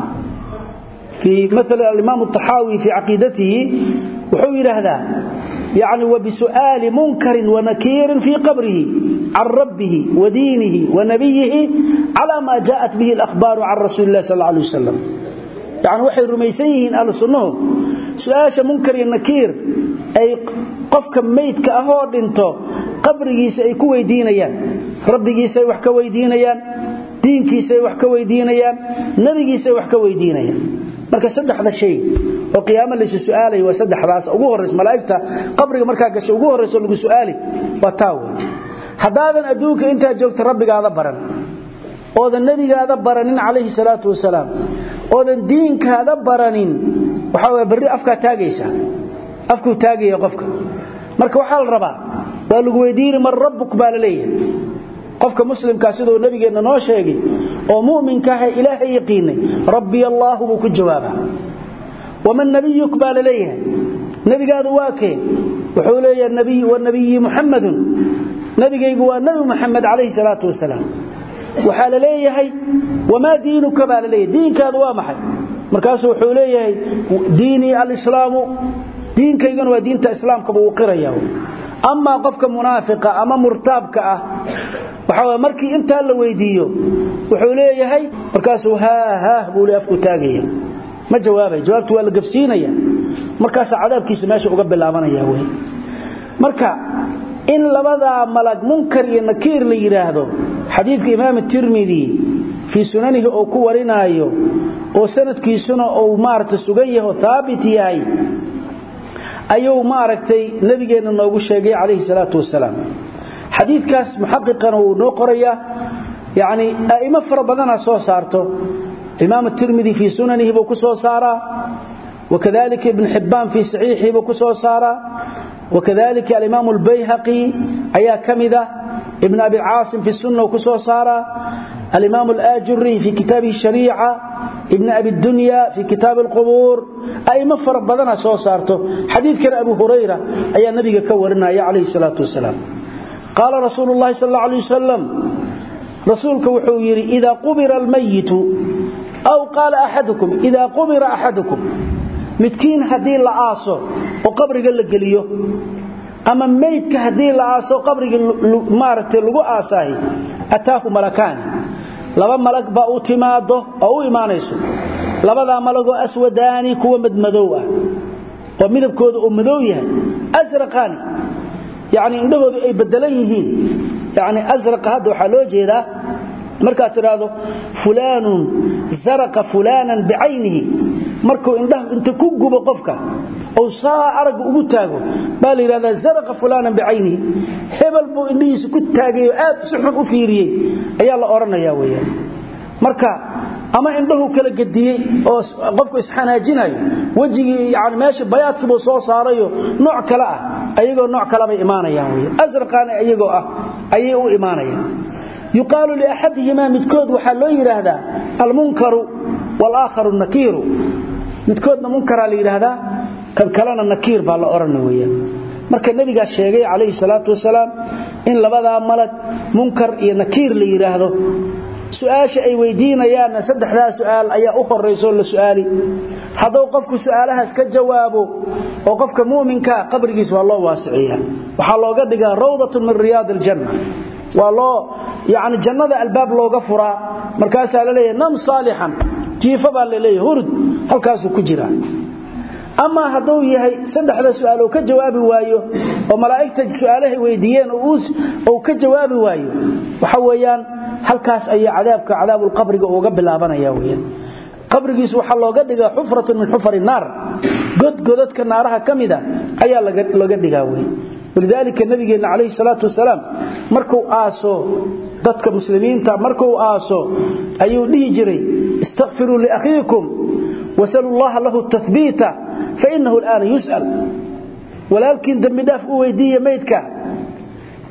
Fii maala alimaam axaawi fii caqiidatihi wuxuu yidhaahdaa yani wabisu'aali munkarin wanakiirin fii qabrihi can rabbihi wa diinihi wa nabiyihi cala maa jaءat bihi alahbaaru can rasuuli lah sal alay wasalam yani waxay rumaysan yihiin ahlu sunnuhu su'aasha munkar iyo nakiir ay qofka maydka ahoo dhinto qabrigiisa ay ku weydiinayaan rabbigiisaay wax ka weydiinayaan diinkiisaay wax ka weydiinayaan nabigiisaay wax ka weydiinayaan. Marka saddexda shay oo qiyaamo laysu su'aalay waa saddexdaas. Ugu horraysa malaa'igta qabriga markaa gashay ugu horrayso lagu su'aali waa taa wey haddaadan adduunka intaa joogta baran oodan nebigaada baranin calayhi salaatu wasalaam. Oodan diinkaada baranin. Waxaa way barri afkaa taagaysa. Afkuu taagaya qofka. Marka waxaa la rabaa waa lagu weydiini man rabbuk baa la leeyahay. Qofka muslimkaa siduu nabigeenna noo sheegay oo mu'minkaaha ilaahay yaqiinay rabbiy allaahu buu ku jawaabaa. Waman nabiyuk baa la leeyahay. Nebigaadu waa kee? Wuxuu leeyahay wanabiyi muxammadun nabigaygu waa nabi muxamed calayhi salaatu wasalaam waxaa la leeyahay wamaa diinuka? baa la leeyahay. Diinkaadu waa maxay? Markaasuu wuxuu leeyahay diinii alislaamu diinkayguna waa diinta islaamka buu qiraya amaa qofka munaafiqa ama murtaabka ah waxa markii intaa la weydiiyo wuxuu leeyahay markaasuu haa haah buu le afku taagaya. Ma jawaabay. Jawaabtu waa la gabsiinaya markaasaa cadaabkiisa meesha uga bilaabanaya wey marka in labadaa malag munkar iyo nakiir la yidhaahdo xadiidka imaam tirmidi fii sunanihi uu ku warinaayo oo sanadkiisuna uu maaragta sugan yaho haabit yahay ayuu maaragtay nabigeenna noogu sheegay calayhi salaatu wasalaam. Xadiidkaas muxaqiqana wuu noo qorayaa yacni a'imo fara badanaa soo saarto. Imaam tirmidi fii sunanihi buu ku soo saaraa wakadalika ibn xibbaan fii saxiixii buu ku soo sunna ku soo saaraa alimaam alaajuri fi kitaabihi shariica ibn abi dunya fi kitaab alqubuur a'imo fara badana soo saarto. Xadiidkan abu hurayra ayaa nabiga ka warinaya calayhi salaatu wasalaam. Qaala rasuulu llahi sal alla alay wasalam rasuulka wuxuu yidhi idaa qubira almayitu aw qaala axadukum idaa qubira axadukum midkiin haddii la aaso oo qabriga la geliyo ama maydka haddii la aaso qabriga maaragtay lagu aasaahi ataahu malakaani laba malag baa u timaado oo u imaanayso. Labadaa malagoo aswadaani kuwa madmadow ah. Oo midabkooda uu madow yahay. Asraqaani. Yacni indhahoodu ay bedelan yihiin. Yacni asraqa hadda waxaa loo jeedaa. Markaad tidhaahdo fulaanun zaraqa fulaanan bicaynihi markuu indhaha inta ku gubo qofka ou saa aragga ugu taago baa la yidhahdaa zaraqa fulaanan bicaynihi hebel buu indhihiisa ku taagay oo aad si xun u fiiriyey. Ayaa la odhanayaa weyaan marka ama indhahu kala gediyey oo qofku isxanaajinayo wejigii yani meesha bayaadkiibuu soo saarayo nooc kale ah ayagoo nooc kalebay imaanayaan wey asraqaana iyagoo ah ayay u imaanayaan. Yuqaalu liaxadihimaa midkood waxaa loo yidhaahdaa almunkaru walaakharu nakiiru midkoodna munkaraa la yidhaahdaa kan kalena nakiir baa la odhana weyaan marka nebigaa sheegay calayhi salaatu wasalaam in labadaa malag munkar iyo nakiir la yidhaahdo. Su'aasha ay weydiinayaanna saddexdaa su'aal ayaa u horraysoo la su'aali. Hadduu qofku su'aalahaas ka jawaabo oo qofka mu'minkaa qabrigiis waa loo waasiciyaa. Waxaa looga dhigaa rawdatun min riyaadi aljanna waa loo yani jannada albaab looga furaa. Markaasaa la leeyahay nam saalixan jiifo baa la leeyahay hurud halkaasuu ku jiraa. Amaa hadduu yahay saddexda su'aal uu ka jawaabi waayo oo malaa'igta su'aalahay weydiiyeen uu ka jawaabi waayo waxa weeyaan halkaas ayaa cadaabka cadaabulqabriga uga bilaabanaya weyaan qabrigiisu waxaa looga dhigaa xufratun min xufari naar. Godgodadka naaraha ka mida ayaa looga dhigaa wey walidaalika nabigeenna calayhi salaatu wasalaam markuu aaso dadka muslimiinta markuu aaso ayuu dhihi jiray istakfiruu liakhiikum wasaluu llaha lahu tathbiita fainahu alaana yus'al. Walaalkiin dembidhaaf u weydiiya maydka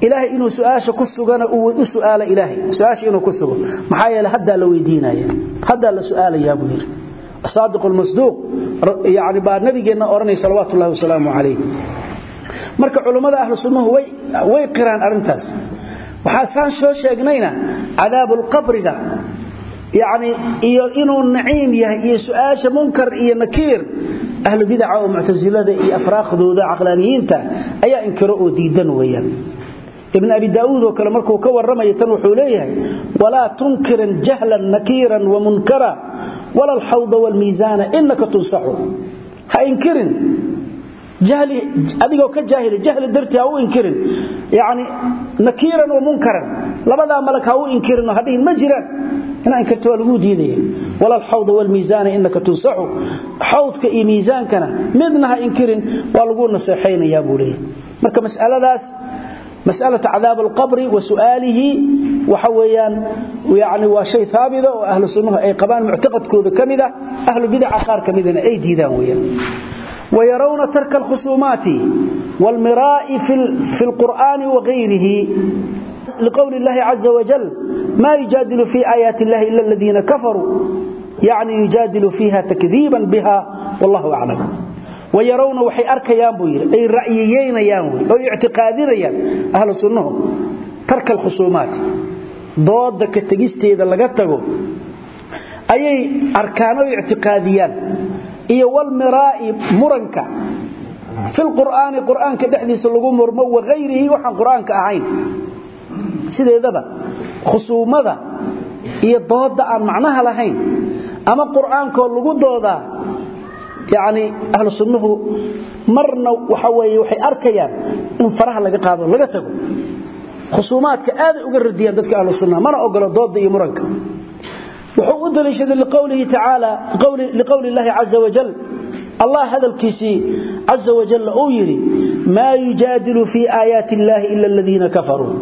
ilaahay inuu su'aasha ku sugana u su'aala ilaahay. Su'aasha inuu ku sugo. Maxaa yeele haddaa la weydiinaya haddaa la su'aalayaa buu yidhi. Asaadiq almasduuq yani baa nabigeenna odhanaya salawaatu ullahi wasalaamu calayh marka culummada ahlu sunnuhu way qiraan arrintaas waxaa soo sheegnayna cadaabulqabriga yani iyo inuu naciim yahay iyo su'aasha munkar iyo nakiir. Ahlu bidaca oo muctasilada iyo afraaqdooda caqlaaniyiinta ayaa inkiro oo diidan weeyaan. Ibn abi daauud oo kale markuu ka warramaya tan wuxuu leeyahay walaa tunkiran jahlan nakiiran wamunkara wala alxawda waalmiisaana inaka tunsaxu ha inkirin adigoo ka jaahil jahli darti ha u inkirin. Yani nakiiran wa munkaran. Labadaa malag ha u inkirinoo hadhihin ma jiraan. Inaa inkirta waa laguu diidaya. Wala alxawda wlmiisaana inaka tunsaxu xawdka iyo miisaankana midna ha inkirin waa laguu naseexaynayaa buu leeyahy marka masaladaas masalat cadaab alqabri wa su'aalihi waxa weyaan yani waa shay aabita oo ahlu sunnuhu ay qabaan muctaqadkooda ka mid ah ahlu bidaca qaar ka midana ay diidaan weyaan ويرون ترك الخصومات والمراء في, في القرآن وغيره لقول الله عز وجل ما يجادل في آيات الله إلا الذين كفروا يعني يجادل فيها تكذيبا بها والله أعلم ويرون وحي أركيان بوير أي رأييين يانوي أو اعتقادين أهل السنة ترك الخصومات ضد كتجستي إذا لقتقوا أي أركانوا اعتقاديان iyo walmiraai muranka. Filqur'aani qur'aanka dhexdiisa lagu murmo waayrihi waxaan qur'aanka ahayn. Sideedaba khusuumada iyo dooda aan macnaha lahayn ama qur'aankoo lagu doodaa yani ahlu sunnuhu marna waxa weye waxay arkayaan in faraha laga qaado laga tago. Khusuumaadka aaday uga radiyaan dadka ahlu sunnaha mana ogolo dooda iyo muranka wuxuu u daliishaday liqowlihi tacaala liqowli llaahi caza wajal. Allah hadalkiisii caza wajalla uu yidhi maa yujaadilu fii aayaati illaahi ila aladiina kafaruu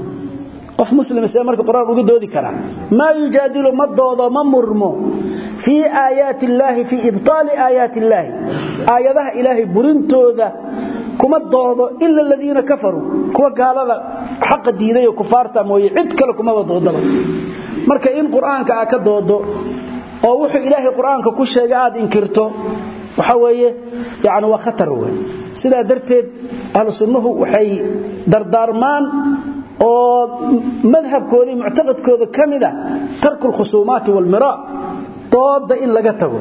qof muslim see marka qur'aan uga doodi karaa. Maa yujaadilu ma doodo ma murmo fii aayaati illaahi fii ibtaali aayaati illaahi aayadaha ilaahay burintooda kuma doodo ila aladiina kafaruu kuwa gaalada xaqa diiday oo kufaarta marka in quraanka aa ka doodo oo wuxuu ilaahi quraanka ku sheegay aad inkirto waxa weeye yaani waa khatar weey sida darteed ahlu waxay dardaarmaan oo madhabkooda mu'taqadkooda kamida tarkul khusuumaat wal miraa dooda in laga tago.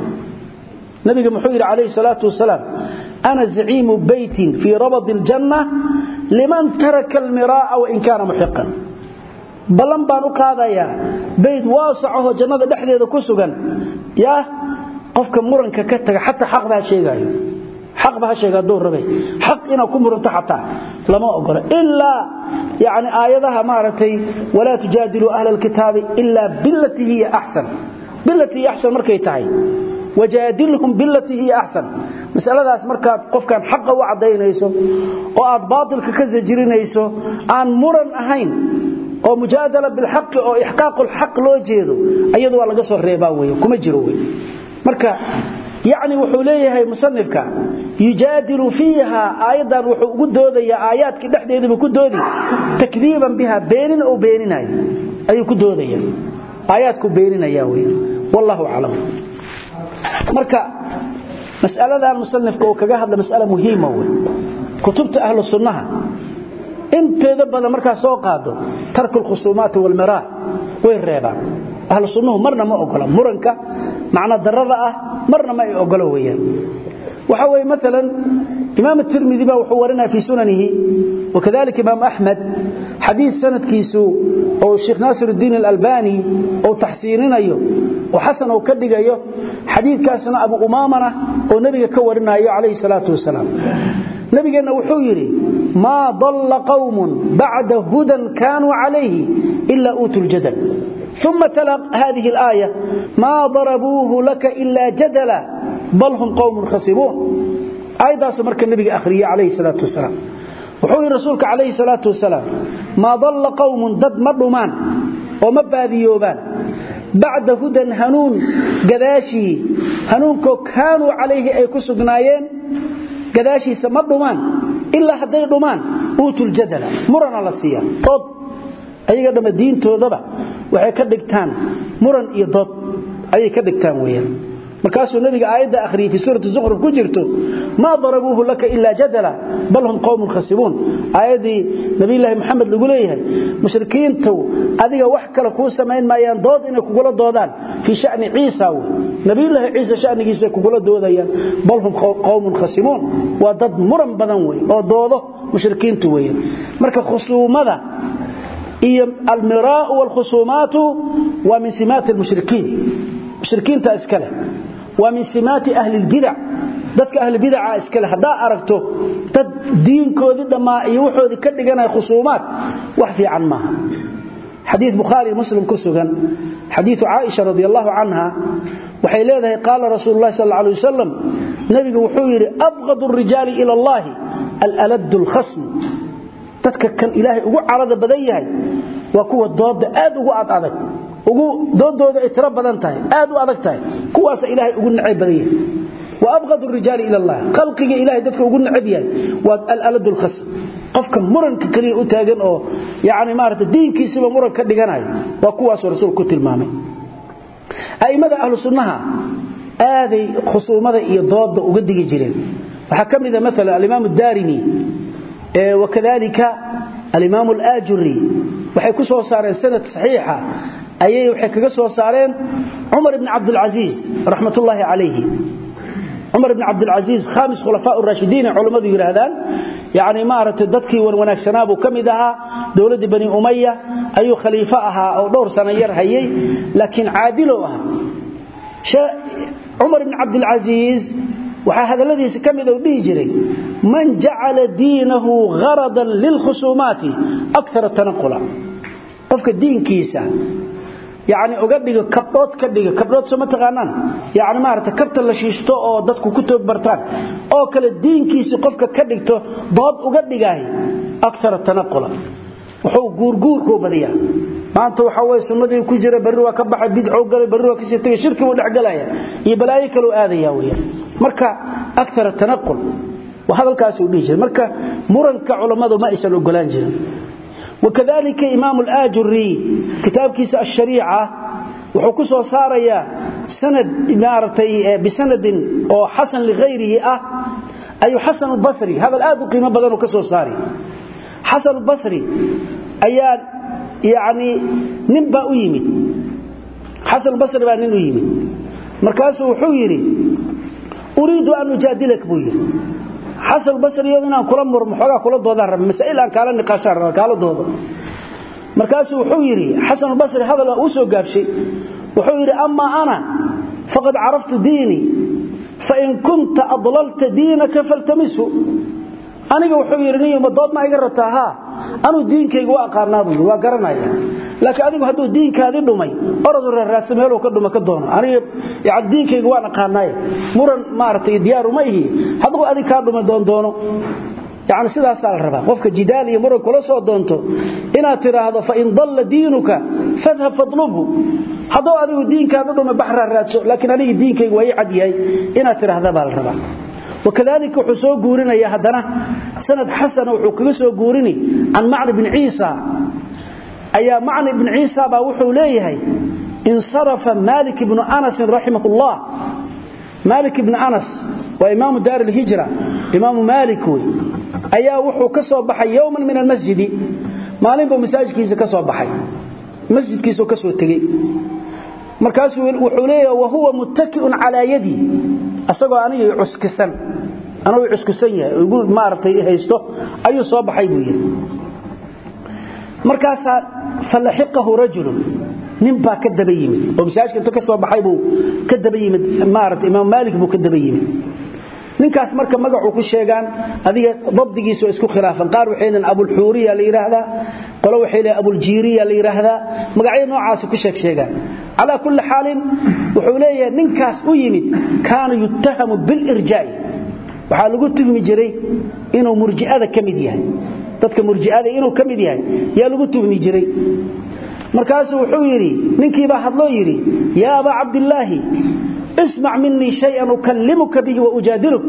Nabiga muxuu yiri kaleey salaatu wasalaam ana za'imu baytin fi rabad al janna liman taraka al miraa wa in kana muhiqqan balan baan u qaadaya bayd waasacaho jannada dhexdeeda ku sugan yaa qofka muranka ka taga xataa xaqba ha sheegaayo. Xaqba ha sheega hadduu rabay. Xaq inaad ku muranto xataa lama ogola. Ilaa yacni aayadaha maaragtay walaa tujaadiluu ahla alkitaabi ilaa bilatii hiya axsan. Bilatii hiya axsan markay tahay. Wajaadilhum bilatii hiya axsan. Qofkan xaqa u caddaynayso oo aad baatilka ka sajirinayso aan muran ahayn oo mujaadala bilxaqi oo ixqaaqulxaq loo jeedo ayadu waa laga soo reebaa wey kuma jiro wey marka yacni wuxuu leeyahay musanifka yujaadilu fiiha aayaddan wuxuu ugu doodayaa aayaadkii dhexdeedaba ku doodi takdiiban biha beenin ou beeninayo ayuu ku doodaya aayaadku beeninaya wy wallahu aclam. Marka mas'aladan musanifka kaga hadla mas'ala muhiima kutubta ahlu sunnaha inteeda badan marka soo qaado tarkul khusuumaat wal miraa way reebaan. Ahlu sunnuhu marna ma ogola. Muranka macna darada ah marna ma ay ogolo weeyaan waxa weeye maalan imaam tirmidi baa wuxuu warinaya fii sunanihi wakadalika imaam axmed xadiis sanadkiisu oo sheekh naasir uddiin alalbani ou taxsiininayo oo xasan ou ka dhigayo xadiidkaasna abu umaamana oo nebiga ka warinayo calayhi salaatu wasalaam. Nabigeenna wuxuu yidhi maa dalla qawmun bacda hudan kaanuu calayhi ilaa uutuu ljadal uma tala haadihi alaaya maa darabuuhu laka ilaa jadala bal hum qowmun khasibuun. Aayaddaas marka nabiga akhriyey calayhi salaatu wasalaam wuxuu yidhi rasuulka calayhi salaatu wasalaam maa dalla qowmun dad ma dhumaan oo ma baadiyoobaan. Bacda hudan hanuun gadaashii hanuunkoo kaanuu calayhi ay ku sugnaayeen gadaashiisa ma dhumaan ilaa hadday dhumaan uutuljadala murana la siiya dood. Ayaga dhamma diintoodaba waxay ka dhigtaan muran iyo dood ayay ka dhigtaan markaasuu nabiga aayada akhriyay fi suurati zukhruf ku jirto ma darabuhu laka illa jadala bal hum qawmun khasibun aayadii nabiga maxamed lagu leeyahay mushrikiintu adiga wax kale ku sameyn maayaan dood inay kugula doodaan. Fi sha'ni ciisa nabiga ciisa sha'nigiisa kugula doodayaan bal hum qawmun khasibun waa dad muran badan weey oo doodo mushrikiintu weeyaan marka khusuumada iyo almiraa walkhusuumaat wa min simaat almushrikiin. Mushrikiinta iskale waa min simaati ahli lbidac dadka ahlbidaca ah iskale haddaa aragto dad diinkoodii dhammaa iyo waxoodii ka dhiganaya khusuumaad wax fiican maaha. Xadii bukhaari muslim ku sugan. Xadiiu caaisha radi waxay leedahay qaala rasuul lahi sal alay wasalam wuxuu yidhi abqad rijaali ila allahi alalad lkhasm dadka kan ilaahay ugu carada badan yahay waa kuwa dooda aad ugu adadag ugu doodooda ay tira badan tahay aad u adag tahay. Kuwaas ilaahay ugu nacay badan yahay. Wa abghadu ar-rijali ila allah. Khalqiga ilaahay dadka ugu nacay yahay waa al-alad al-khasm qofka muranka kaliya u taagan oo yaani maarata diinkiisaba muran ka dhiganayo waa kuwaas rasuulku tilmaamay. Aimada ahlu aaday khusuumada iyo dooda uga digi jireen. Waxaa ka mida maala alimaam daarimi wakadalika alimaam alaajuri waxay ku soo saareen sanad saxiixa ayay waxay kaga soo saareen cumar ibn cabdilcasiis raxmat ullaahi calayhi cumar ibn cabdilcasiis khamis khulafaa raashidiin culammadu yidhaahdaan yani maaragtay dadkii wanwanaagsanaa buu ka mid ahaa bani umaya ayuu khaliifo ahaa oo dhowr sano yar hayay laakiin caadilow aha cumar ibn cabdilcasiis waxaa hadalladiisa ka mid u dhihi jiray man jacala diinahu haradan lilkhusuumaati akara tanaqula. Qofka diinkiisa yani uga dhigo kabdhood ka dhiga kabdhood soo ma taqaanaan? Yani maarata kabta la shiishto oo dadku ku toog bartaan? Oo kale diinkiisa qofka ka dhigto dood uga dhigaay akara tanaqula. Wuxuu guurguurkuu badiyaa. Maanta waxa way sunnadii ku jira bari waa ka baxay bidcow galay bari waa ka sii tagay shirki buu dhexgalaya iyo balaayo kaloo aadaya weeyaan marka akara tanaqul hadalkaasuu dhihi jiray. Marka muranka culammadu ma aysan ogolaan jirin wakadalika imaam اlaajuri kitaabkiisa ashariica wuxuu ku soo saarayaa sanad maaratay bisanadin oo xasan likhayrihi ah ayuu xasan ubasri hadal aad u qiimo badanuu ka soo saari xasan ubasri ayaa yanii nin baa u yimid xasanubasri baa nin u yimid markaasuu wuxuu yidhi uriidu an ujaadilak buu yidhi xasan basri inaan kula murmo xogaa kula doodaan rab masaa'il aan kala niqaashaan rab kala doodo. Markaasuu wuxuu yiri xasan basri hadal uu soo gaabshay. Wuxuu yiri amma ana faqad araftu diini fa in kunta adlalta diinaka faltamisu aniga wuxuu yiri niyo ma dood iga rabtaa ha? Anu diinkayga waa aqaanaa buu waa garanaya. Laakiin adigu hadduu diinkaadi dhumay oradu raaraadsa meeluu ka dhuma ka doono. Aniga yani diinkayga waan aqaanaaye muran maaragtay diyaaru ma ihi. Hadduu adig kaa dhuma doon doono yani sidaasaa la rabaa. Qofka jidaal iyo muran kula soo doonto inaad tidhaahdo fain dalla diinuka fadhab fadlubhu hadduu adigu diinkaadu dhuma bax raaraadso laakiin aniga diinkayga waa ii cad yahay inaad tidhaahda baa la rabaa wakadalika wuxuu soo guurinaya haddana. Sanad xasana wuxuu kaga soo guurini. Can macni bni ciisa. Ayaa macni ibni ciisa baa wuxuu leeyahay insarafa malik ibnu anasin raximah ullah malik ibni anas waa imaamu daar alhijra imaamu maalik wey. Ayaa wuxuu ka soo baxay yowman min almasjidi. Maalinbuu masaajidkiisa ka soo markaasuu wuxuu leeyahay wa huwa muttaki'un ala yadi. Asagoo aniga cuskisan anuu cuskusan yahay ugu maartay haysto ayuu soo baxay buu yiri markaas falahiqahu rajul nin baa ka daba yimid oo masaajidka inta ka soo baxay buu ka daba yimid imaam maalik buu ka daba ninkaas marka magacu ku sheegan adiga dabdigiisu isku khilaafan. Qaar waxay leeyihiin abul xuuriya la yiraahdaa qolo waxay leeyihiin abul jiiriya la yiraahdaa magacyada noocaas ku sheeg sheegan ala kulli xaalin wuxuu leeyahay ninkaas u yimid kaana yuttahamu bil irjaa'i waxa lagu tuhmi jiray inuu murji'ada ka mid yahay. Dadka murji'ada inuu ka mid yahay yaa lagu tuhmi jiray. Markaas wuxuu yiri ninkii baa hadloo yiri yaa aba abdullah ismac minii shayan ukalimuka bihi waujaadiluk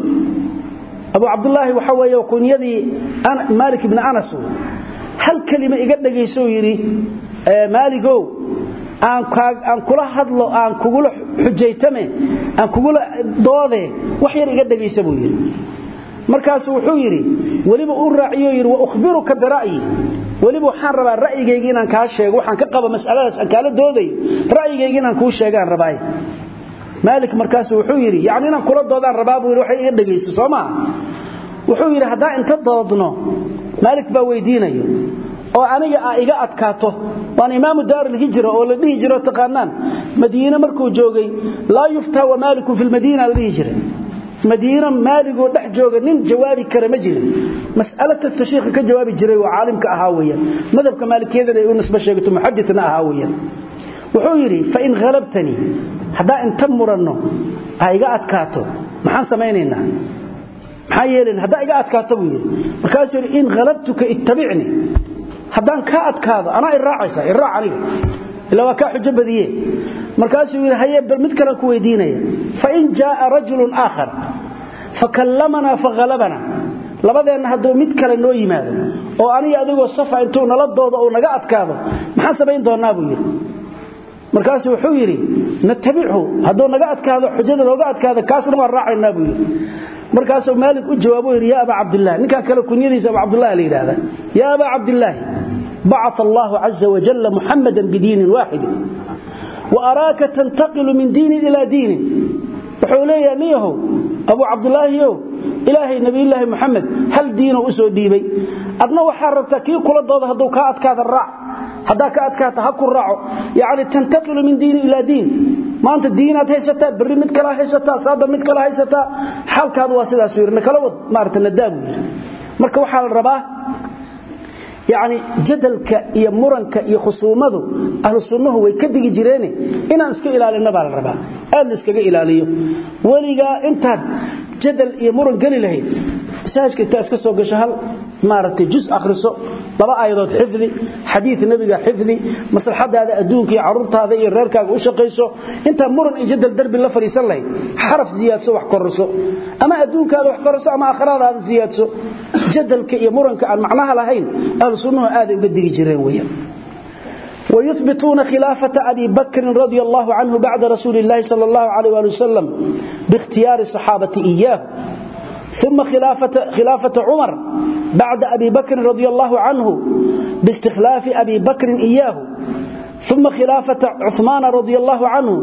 abu cabdulaahi waxaa weeye kunyadii maalik ibni anas hal kelima iga dhegayso yidhi maaligow aan kula hadlo aan kugula xujaytame aan kugula doode wax yar iga dhegaysa buu yidhi. Markaasuu wuxuu yidhi weliba u raaciyo yidhi wa uhbiruka bira'yi. Weliba waxaan rabaa ra'yigaygii inaan kaa sheego waxaan ka qaba masaladaas aan kaala doodayo ra'yigaygii inaan kuu sheegaan rabaaye maalik markaas wuxuu yiri yaani inaan kula doodaan rabaa buu wax iga dhageyso Soomaa wuxuu yiri hadaa inta doodno maalik baa weydiinayo oo aniga aa iga adkaato. Waan imaamu daarul hijra oo la dhihi jiro taqaanaan. Madiina markuu joogay la yufta wa maaliku fil madiina la dhihi jiray. Madiina maaligoo dhex jooga nin jawaabi kara ma jirin. Mas'alo kasta sheekha ka jawaabi jiray oo caalimka ahaa weeyaan. Madhabka maalikiyadana yidhi haddaa inta muranno ha iga adkaato. Maxaan samaynaynaa? Maxaa yeelana haddaa iga adkaato buu yidhi. Markaasuu yidhi in halabtuka ittabicni haddaan kaa adkaado anaa iraacaysa iraac aniga. Ilaa waa kaa xujo badiye. Markaasuu yidhi haye bal mid kalen ku weydiinaya. Fain jaaa rajulun aakhar fakallamanaa fahalabana labadeenna hadduu mid kale noo yimaado oo aniga adigoo safa intuu nala doodo uu naga adkaado maxaan samayn doonnaa buu yidhi markaasuu wuxuu yidhi natabichu hadduu naga adkaado xujada nooga adkaado kaasna waan raacaynaa buu yidhi. Markaasuu maalik u jawaabo yidhi yaa abaa cabdillahi ninkan kale kunyadiisa abu cabdillahi la yidhahda yaa abaa cabdillaahi bacaa allaahu caza wajalla muxamadan bidiinin waaxidin wa araaka tantaqilu min diinin ilaa diinin. Wuxuu leeyaha niyahow abu cabdulaahiyow ilaahay nabiyulaahi muxamed hal diinoo u soo dhiibay. Adna waxaa rabtaa kii kula dooda hadduu kaa adkaada raac. Haddaa ka adkaata ha ku raaco. Yacni tantaqilu min diinin ilaa diin. Maanta diinaad haysataa berri mid kala haysataa saada mid kala haysataa. Xaalkaadu waa sidaasuu yidhi nakala wad maarata nadaabuu marka waxaa la rabaa yacni jadalka iyo muranka iyo khusuumadu ahlu sunnuhu way ka digi jireene inaan iska ilaalinna baa la rabaa. Aad la iskaga ilaaliyo. Weligaa intaad jadal iyo muran geli lahayd masaajka intaa iska soo gasho hal maaragtay jus akhriso laba aayadood xifdi xadiid nebiga xifdi maslaxadaada adduunka iyo carruurtaada iyo reerkaaga u shaqayso intaa muran iyo jadal darbi la fadhiisan lahayd xaraf siyaadso wax kororso ama adduunkaada wax kororso ama aakhiradaada siyaadso jadalka iyo muranka aan macnaha lahayn ahlu sunnuhu aaday uga digi jireen weeyaan ويثبتون خلافة أبي بكر رضي الله عنه بعد رسول الله صلى الله عليه وآله وسلم باختيار الصحابة إياه ثم خلافة, خلافة عمر بعد أبي بكر رضي الله عنه باستخلاف أبي بكر إياه ثم خلافة عثمان رضي الله عنه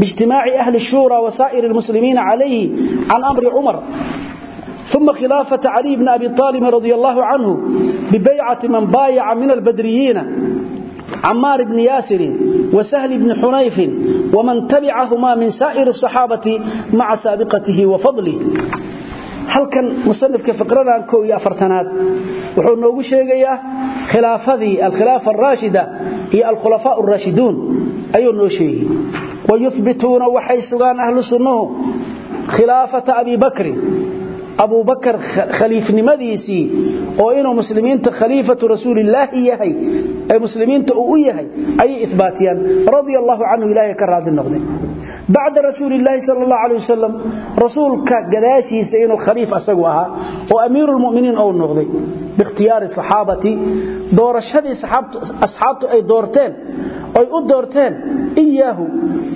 باجتماع أهل الشورى وسائر المسلمين عليه عن أمر عمر ثم خلافة علي بن أبي طالب رضي الله عنه ببيعة من بايع من البدريين عمار بن ياسر وسهل بن حنيف ومن تبعهما من سائر الصحابة مع سابقته وفضله halkan musanifka fiqradan koo iyo afartanaad. Wuxuu noogu sheegayaa khilaafadii alkhilaafa araashida iyo alkhulafaa araashiduun ayuu noo sheegi wayuhbituuna waxay sugaan ahlu sunnuhu khilaafata abi abu bakar khaliifnimadiisii oo inuu muslimiinta khaliifatu rasuulillaahi yahay ee muslimiinta uu u yahay ayay ihbaatiyaan radia allahu canhu ka raadi noqday bacda rasuulillaahi sal allahu alay wasalam rasuulka gadaashiisa inuu khaliif asagu ahaa oo amiiruulmuminiin ou noqday biikhtiyaari saxaabati doorashadii asxaabtu ay doorteen oy u doorteen iyaahu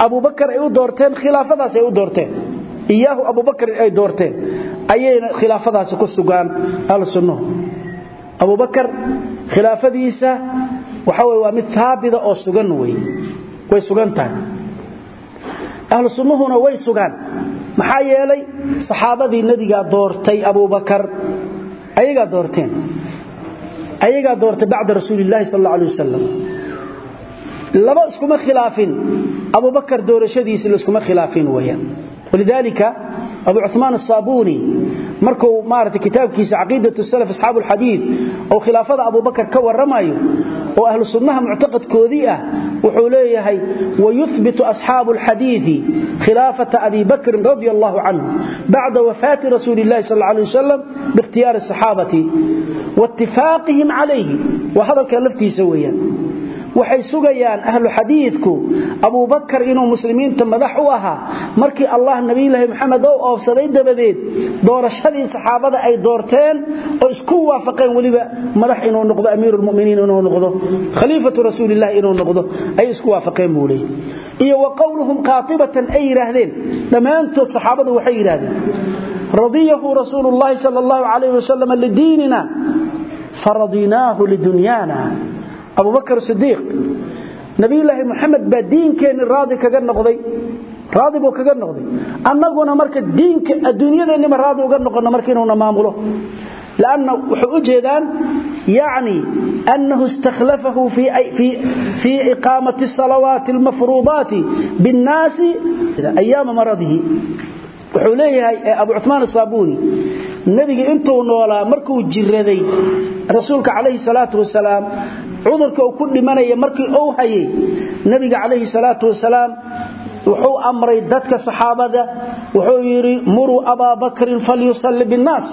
abubakar ay u doorteen khilaafadaas ay u doorteen iyaahu abubakrin ay doorteen ayayna khilaafadaasi ku sugaan ahlu sunnuhu abubakar khilaafadiisa waxa wey waa mid haabida oo sugan wey ahlu sunnuhuna way sugaan. Maxaa yeelay saxaabadii nebigaa doortay abubakar ayagaa doorteen? Ayagaa doortay bacda rasuulillahi sal alla alay wasalam laba iskuma khilaafin. Abubakar doorashadiisi laiskuma khilaafin weyaan walidaalika abu cumaan asaabuni markuu maarata kitaabkiisa caqiidat salaf asxaabu alxadiid oo khilaafada abubakar ka warramayo oo ahlu sunnaha muctaqadkoodii ah wuxuu leeyahay wayuhbitu asxaabu alxadiidi khilaafata abi bakrin radia allahu canhu bacda wafaati rasuuli illahi sal alay wasalam biikhtiyaari asaxaabati waitifaaqihim calayhi waa hadalka laftiisa weeyaan waxay sugayaan ahlu xadiidku abubakar inuu muslimiinta madax u ahaa markii allah nabiyulaahi maxamed oo oofsaday dabadeed doorashadii saxaabada ay doorteen oo isku waafaqeen weliba madax inuu noqdo amiirulmuminiin inuu noqdo khaliifatu rasuulilahi inuu noqdo ayay isku waafaqeen buu iyo wa qowluhum qaatibatan ay yidhaahdeen dhammaantood saxaabadu waxay yidhaahdeen radiyahu rasuulu llahi sal allahu calayh lidiinina faradinaahu lidunyaana abubakr sidiiq nabiyulaahi muxamed baa diinkeenni raadi kaga noqday raadi buu kaga noqday. Annaguna marka diinka adduunyadeennima raadi uga noqonno marka inuuna maamulo. Lanna waxay u jeedaan yani annahu istakhlafahu fii iqaamati salawaati almafruudaati binnaasi ayaama maradihi. Wuxuu leeyahay abu cumaan asaabuni nabiga intuu noolaa markuu jiraday rasuulka calayhi salaatu wasalaam cudurka uu ku dhimanaya markii uu hayay nabiga calayhi salaatu wasalaam wuxuu amray dadka saxaabada wuxuu yidhi muruu abaa bakrin falyusalli binnaas.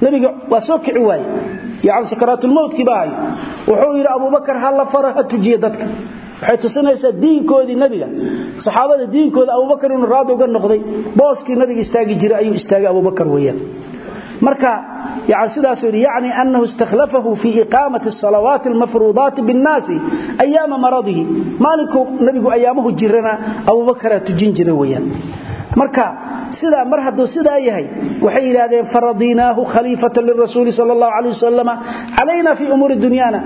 Nabiga waa kici waaye yani sakaraatulmowtkii baa hayo wuxuu yidhi abubakar ha la faro ha dadka. Waxay tusinaysaa diinkoodii nabiga saxaabada diinkooda abubakar inuu raadi uga noqday booskii nabiga istaagi jiray ayuu istaagay abubakar weeyaan marka sidaasuu yidhi yacni annahu istakhlafahu fii iqaamati asalawaati almafruudaati binnaasi ayaama maradihi. Maalinkuu nabigu ayaamuhu jirana abubakaraa tujin jira weeyaan. Marka sidaa mar hadduu sidaa yahay waxay yidhaahdeen faradinaahu khaliifatan lirasuuli sal allahu calay wasalama calayna fii umuuri dunyaana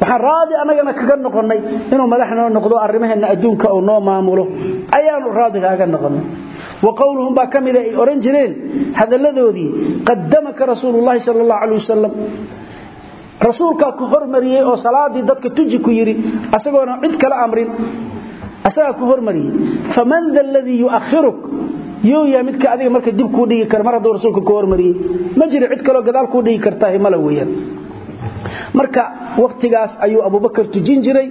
waxaan raadi annagana kaga noqonnay inuu madaxnoo noqdo arrimaheenna adduunka oo noo maamulo. Ayaanu raadi kaaga noqonnay. Wa qowluhum baa ka mida ay odhan jireen hadalladoodii qaddamaka rasuulullahi sal allahu calay wasalam rasuulkaa ku hormariyey oo salaadii dadka tuji ku yidhi asagoona cid kala amrin. Asagaa ku hormariyey faman da ladii yuakhiruk? Yuu yahay midka adiga marka dib kuu dhigi kara mar hadduu rasuulka ku hormariyey. Ma jiro cid kaloo gadaal kuu dhigi kartaa mala weeyaan marka wakhtigaas ayuu abubakar tujin jiray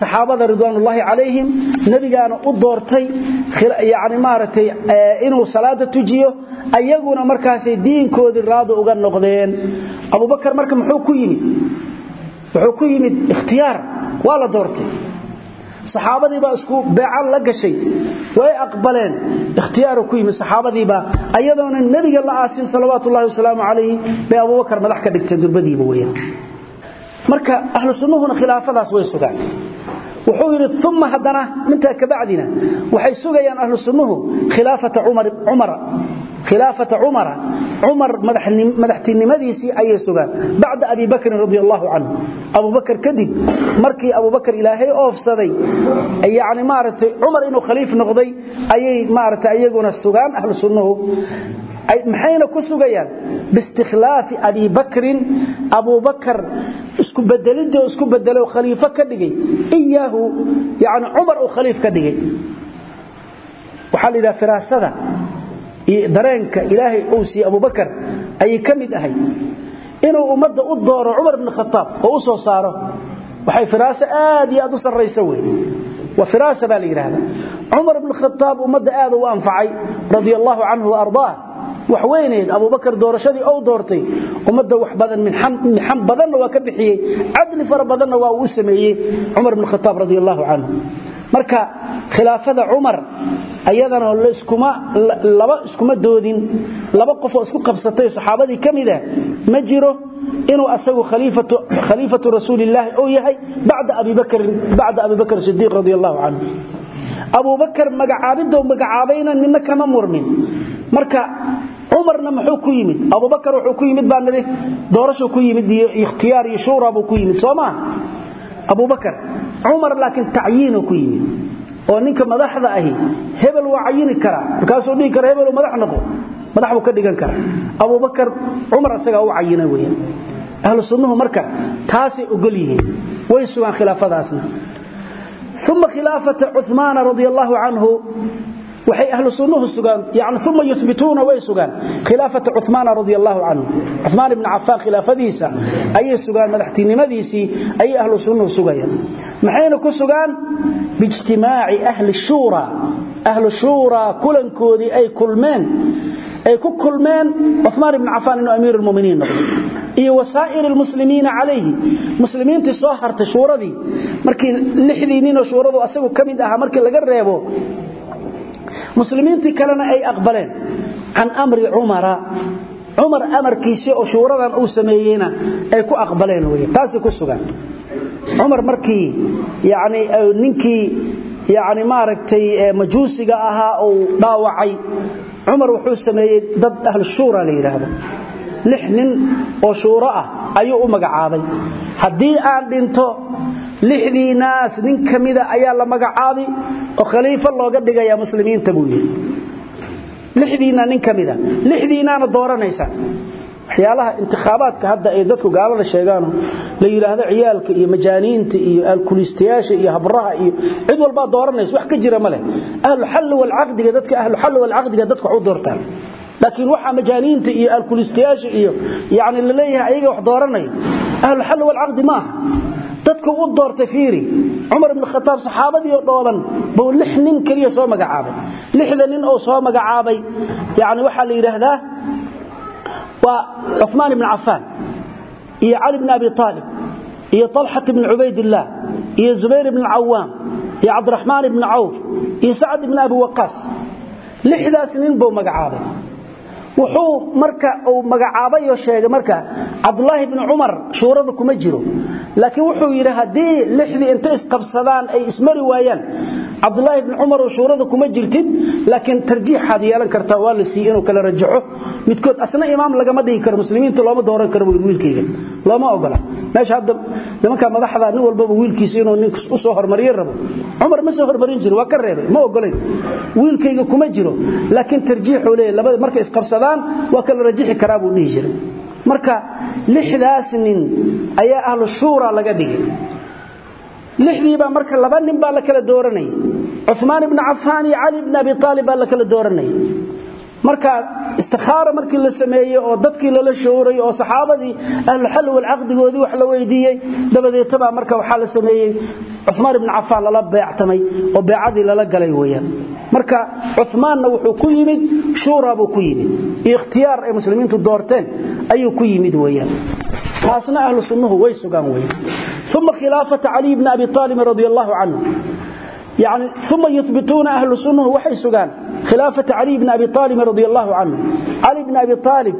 saxaabada ridwaanullaahi calayhim nebigaana u doortay yani maaragtay inuu salaada tujiyo ayaguna markaasay diinkoodii raadi uga noqdeen. Abubakar marka muxuu ku yimid? Wuxuu ku yimid ikhtiyaar waa la doortay saxaabadiibaa isku beecan la gashay. Way aqbaleen. Ikhtiyaaru ku yimid saxaabadiibaa ayadoona nebiga la aasin salawaatu ullahi wasalaamu calayhi bay abubakar madax ka dhigteen durbadiiba weyaan marka ahlu sunnuhuna khilaafadaas way sugaan wuxuu yidhi uma haddana mintaa kabacdina waxay sugayaan ahlu sunnuhu khilaafata cumara cumar madaxtinimadiisii ayay sugaan. Bacda abi bakrin radi allahu canhu abubakar kadib markii abubakar ilaahay oofsaday yani maaragtay cumar inuu khaliif noqday ayay maaragtay iyaguna sugaan ahlu sunnuhu maxayna ku sugayaan? Biistikhlaafi abi bakrin. Abubakar isku bedelidii oo isku bedelay oo khaliifo ka dhigay. Iyaahu yani cumar uu khaliif ka dhigay. Waxaa la yidhaha firaasada iyo dareenka ilaahay uu siiyey abubakar ayay ka mid ahay inuu ummadda u dooro cumar bn khataab oo soo saaro. Waxay firaaso aad iyo aad u sarraysa wey waa firaasa baa la yidhaahda cumar bn khataab aad u anfacay radia allahu canhu wa ardaah wax weyneed abubakar doorashadii ou doortay ummadda wax badan mixan badanna waa ka bixiyey. Cadli fara badanna waa uu u sameeyey cumar bn khataab radi allahu marka khilaafada cumar ayadana laba iskuma doodin laba qofoo isku qabsatay saxaabadii ka ma jiro inuu asagu khaliifatu rasuulilaahi uu yahay bacda abi bakr sidiiq radi allahu canhu abubakar magacaabidou magacaabayna nina kama murmin. Marka cumarna muxuu ku yimid? Abubakar wuxuu ku yimid baa nidhi doorashuu ku yimid iyo ikhtiyaar iyo shuura buu ku yimid soo maa abubakar cumar laakiin tacyiinuu ku yimid. Oo ninka madaxda ahi hebel waa cayini karaa. Markaasuu dhihi kara hebelu madax noqo. Madax buu ka dhigan karaa. Abubakar cumar isagaa u cayina weeyaan. Ahlu sunnuhu marka taasay ogol yihiin. Way waxay ahlu sunnuhu sugaan yani uma yubituuna way sugaan. Khilaafata cumaana radi allaahu canhu. Cumaan ibni cafaan khilaafadiisa ayay sugaan madaxtinimadiisii ahlu sunnuhu sugayaan. Maxayna ku sugaan? Biijtimaaci ahli shuura. Ahlu shuuraa kulankoodii ay kulmeen. Ay ku kulmeen cumaan ibni cafaan inuu amiir lmuminiin iyo wasaa'ir lmuslimiina calayhi. Muslimiintii soo hartay markii lixdii ninoo shuuradu asagu ka ahaa markii laga reebo muslimiintii kalena ay aqbaleen. Can amri cumara. Cumar amarkiisii oo shuuradan uu sameeyeyna ay ku aqbaleen wey taasi ku sugan. Cumar markii yani ninkii yani maaragtay majuusiga ahaa uu dhaawacay cumar wuxuu sameeyey dad ahlu shuura la yidhaahdo. Lix nin oo shuuro ah ayuu u magacaabay. Haddii aan dhinto lixdii naas nin ka mida ayaa la magacaabi oo khaliifo looga dhigaya muslimiinta buu yidhi. Lixdiinna nin ka lixdiinaana dooranaysa. Waxyaalaha intikhaabaadka hadda ay dadku gaalada sheegaan la yiraahdo ciyaalka iyo majaaniinta iyo alkulistayaasha iyo habraha iyo cid walba dooranayso wax ka jira male ahlu xal wal aqdiga dadka ahlu xal wal aqdiga dadku u doortaan. Laakiin waxa majaaniinta iyo alkulistayaasha iyo yaani la leeyahay ayaga wax dooranay. Ahlu xal wal aqdi ma dadku u doortay fiiri. Cumar ibn khataab saxaabadii oo dhooban buu lix nin keliya soo magacaabay. Lixda nin oo soo magacaabay yani waxaa la yidhaahdaa waa cumaan ibn cafaan iyo cali bn abi aalib iyo alxat ibn cubaydillaah iyo zubayr ibn cawaam iyo cabdiraxmaan ibn cawf iyo sacad ibn abi waqaas. Lixdaas nin buu magacaabay wuxuu marka uu magacaabay oo sheegay marka Abdullah ibn Umar shuurada kuma jiro. Laakiin wuxuu yiri haddii lixdii inta isqabsadaan ay ismari waayaan Abdullah ibn Umar oo shuurada kuma jirtid laakiin tarjiixaad yeelan kartaa waa la sii inuu kala rajaxo. Midkood asna imaam laga ma dhigi karo muslimiinta looma dooran karo wiilkayga. Looma ogola. Meesha hadda nimanka madaxda nin walba wiilkiisa inuu nin u soo hormariyo rabo. Umar ma soo hormarin jiro waa ka reebay ma ogolayn. Wiilkayga kuma jiro. Laakiin tarjiixu leeyahay labada marka isqabsadaan waa kala rajixi karaa buu dhigi jiray. Marka lixdaas nin ayaa ahlu shura laga dhigay. Lixdii baa marka laba nin baa la kala dooranay. Uthman ibn Affan iyo Ali ibn Abi Talib baa la kala dooranay. Marka istikhara markii la sameeyay oo dadkii lala shooray oo saxaabadii ahlu xal wal aqdigoodii wax la weydiiyay dabadeed baa marka waxa la sameeyay Uthman ibn Affan lala beectamay oo beecadii lala galay weeyaan marka cumaanna wuxuu ku yimid shuura buu ku yimid. Ikhtiyaar ay muslimiintu doorteen ayuu ku yimid weyaan taasna ahlu sunnuhu way sugaan weya uma khilaafata caliy bni abi aalibin radi allaahu canhu yani uma yubituuna ahlu sunnuhu waxay sugaan. Khilaafata caliy bni abi aalibin radi allaahu canhu cali bni abi aalib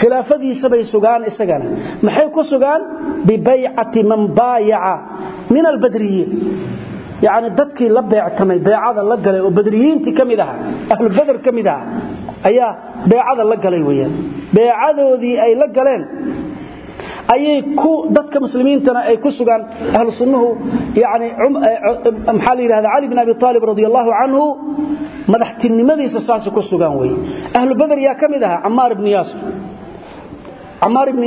khilaafadiisabay sugaan isagana. Maxay ku sugaan? Bibaycati man baayaca min albadriyiin yani dadkii la beectamay beecada la galay oo badriyiintii ka mid aha ahlubeder ka mid aha ayaa beecada la galay weyaan beecadoodii ay la galeen ayay ku dadka muslimiintana ay ku sugaan ahlu sunnuhu. Yani eh, eh, maxaa la yidhahda cali bin abi aalib radi allahu madaxtinimadiisa saasa ku sugaan weye ahlu beder yaa ka mid ahaa cammaar ibni yaasir. Cammaar ibni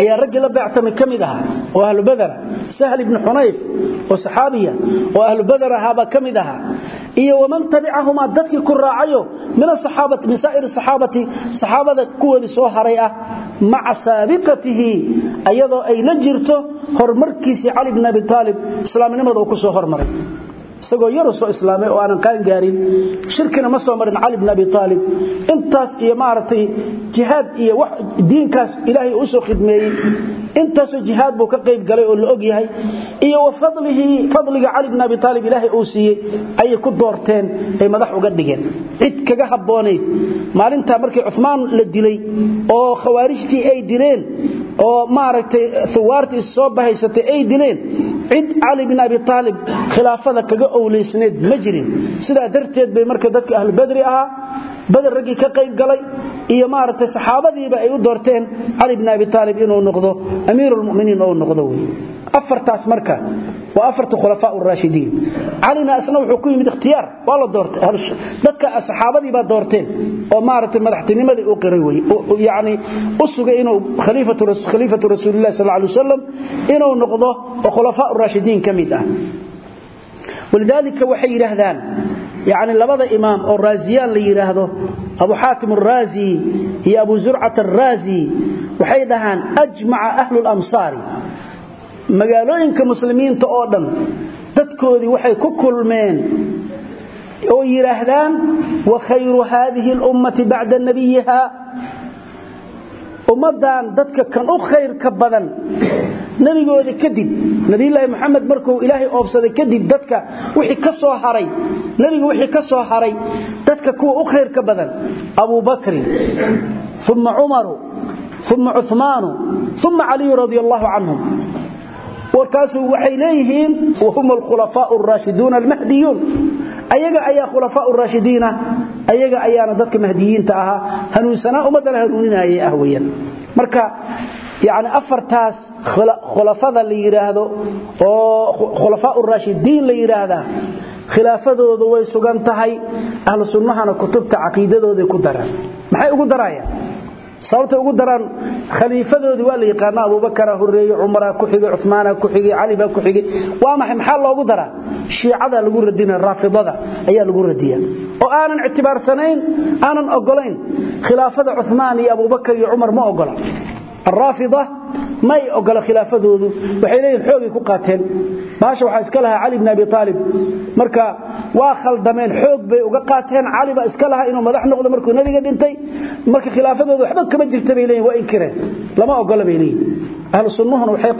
ayaa rajul beectamay ka mid ah oo ahlu badr Sahl ibn Hunayf oo saxaabiya oo ahlu badr ahaba ka mid ah iyo waman tabi'ahuma dadkii ku raacayo min sa'ir saxaabati saxaabada kuwii soo haray ah ma'a sabiqatihi ayadoo ay la jirto horumarkiisi Ali ibn Abi Talib islaamnimada ku soo hormaray isagoo yar soo islaamay oo aanan qaan gaarin shirkina ma soo marin Ali ibn Abi Talib intaas iyo maartay jihad iyo diinkaas Ilaahay u soo khidmeeyay intaas jihad buu ka qayb galay oo la og yahay. Iyo fadlihi fadliga Ali ibn Abi Talib Ilaahay uu siiyay ay ku doorteen ay madax uga dhigeen. Cid kaga habooneed maalinta markii Uthman la dilay oo khawaarijtii ay dileen oo maaragtay thuwaartii soo bahaysatay ay dileen cid Ali ibn Abi Talib khilaafada kaga owleysneed ma jirin. Sida darteed bay marka dadka ahlu badri aha badar ragi ka qayb galay iyo maaragtay saxaabadiiba ay u doorteen Ali ibn Abi Talib inuu noqdo amiirul mu'miniin oo noqdo way afartaas marka waa afarta khulafaa raashidiin calina isna wuxuu ku yimid ikhtiyaar waa la doortay. Dadka saxaabadii baa doorteen oo maaragtay madaxtinimadii u qiray wey yacni u sugay inuu khaliifatu rasuulillahi sal alay wasalam inuu noqdo oo khulafaa raashidiin ka mid ah. Walidaalika waxay yidhaahdaan yacni labada imaam oo raaziyaan la yidhaahdo abu xaakim araazi iyo abu zurcata araazi waxay dhahaan ajmaca ahlu lamsaari magaalooyinka muslimiinta oo dhan dadkoodii waxay ku kulmeen oo yiraahdaan wa khayru hadhihi al-ummati ba'da nabiyha ummadan dadka kan u khayr ka badan nabigooda kadib nabiyilaahi maxamed markuu ilaahay oobsaday kadib dadka wixii ka soo haray nabiga wixii ka soo haray dadka kuwa u khayr ka badan abu bakr thumma umar thumma uthman thumma ali radiyallahu anhum warkaasu waxay leeyihiin wahum alkhulafaa raashiduuna almahdiyuun ayaga ayaa khulafaa raashidiina ayaga ayaana dadka mahdiyiinta ahaa hanuunsanaa ummaddana hanuuninaaye ah weyaan marka yani afartaas khulafada la yidhaahdo oo khulafaa raashidiin la yidhaahdaa khilaafadooda way sugan tahay ahlu sunnahana kutubta caqiidadooday ku daran maxay ugu sababta ugu daraan khaliifadoodii waa la yaqaana abubakara horeeye cumara ku xigay cumaana ku xigay cali baa ku xigay. Waa maxay? Maxaa loogu daraa? Shiicada lagu radina raafidada ayaa lagu radiya. Oo aanan ictibaarsanayn aanan ogolayn khilaafada cumaan iyo abubakar iyo cumar ma ogola الرافضة ما يقول خلافتoodu waxay leeyihiin xoogay ku qaateen baasha waxa iska lahaa Ali ibn Abi Talib marka waa khaldameen xoog bay uga qaateen Ali ba iska lahaa inuu madax noqdo markuu nabiga dhintay marka khilaafadoodu waxba kama jirta bay leeyihiin waa inkireen lama ogola bay leeyihiin ahlu sunnahuna waxay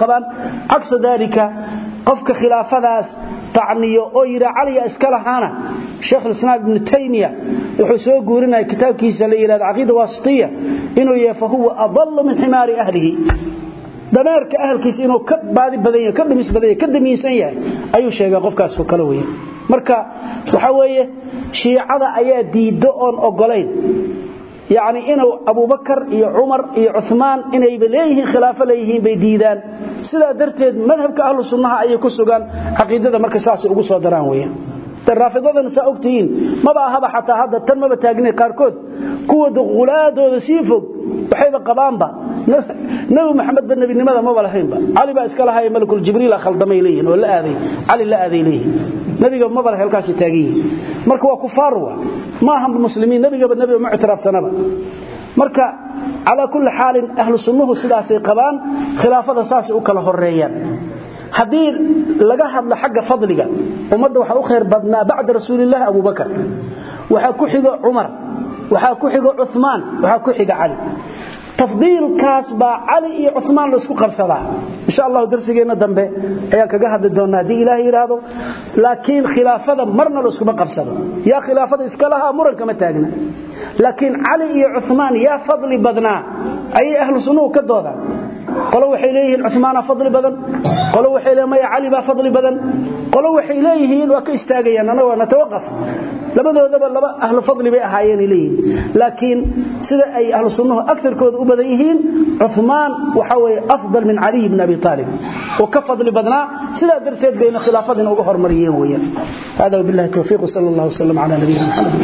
tacniyo oo yira Ali iska lahaana. Sheikh al-Islam Ibn Taymiyyah wuxuu soo guurinay kitaabkiisa la yiraahdo Aqeeda Wasitiya inuu yahay adallu min himari ahlihi. Dameerka ahalkiisa inuu ka baadi badan yahay ka dhumis badan yahay ka damiinsan yahay ayuu sheegay qofkaas oo kale weeye marka waxa weeye shiicada ayaa diido oon yani inuu abubakar iyo cumar iyo cumaan inayba leeyihiin khilaafo leeyihiin bay diidaan. Sidaa darteed madhabka ahlu sunnaha ayay ku sugaan caqiidada marka saasay ugu soo daraan weyan raafidadan saa ogtihiin maba ahaba xataa hadda tan maba taagina qaarkood. Kuwa duqulaadooda sii fog waxayba qabaanba nabi maxamed ba nebinimada maba lahaynba cali baa iska lahaye malakul jibriila khaldamay leeyihiin oo cali la aaday leeyihiin nebiga maba lahe halkaasay taagan marka waa kufaarwa ma ahan muslimiin nebigaba nebiga ma ictiraafsanaba marka calaa kulli xaalin ahlu sunnuhu sidaasay qabaan khilaafada saasay u kala horeeyaan haddii laga hadlo xagga fadliga umada waxaa u khayr badnaa bacda rasuulilaahi abubakar waxaa ku xiga cumar waxaa ku xiga cumaan waxaa ku xiga cali tafdiilkaas baa cali iyo cumaan la isku qabsadaa. Insha allahu darsigeena dambe ayaan kaga hadli doonaa haddii ilaah yidhaahdo laakiin khilaafada marna laiskuma qabsado. Yaa khilaafada iska lahaa murankama taagna. Laakiin cali iyo cumaan yaa fadli badnaa ayay ahlu sunnuhu ka doodaan qolo waxay leeyihiin Uthman fadli badan. Qolo waxay leeyihiin Ali ba fadli badan. Qolo waxay leeyihiin waa ka istaagayaan anaga na tawaqaf labadoodaba laba ahlu fadli bay ahaayeen leeyihiin. Laakiin sida ay ahlu sunnuhu aktarkooda u badan yihiin Uthman waxa way afdal min Ali ibn Abi Talib oo ka fadli badnaa sida darteed bayna khilaafadina uga hormariyeen weeyaan. Hada billahi tawfiiq sallallahu alayhi wa sallam ala nabiyina Muhammad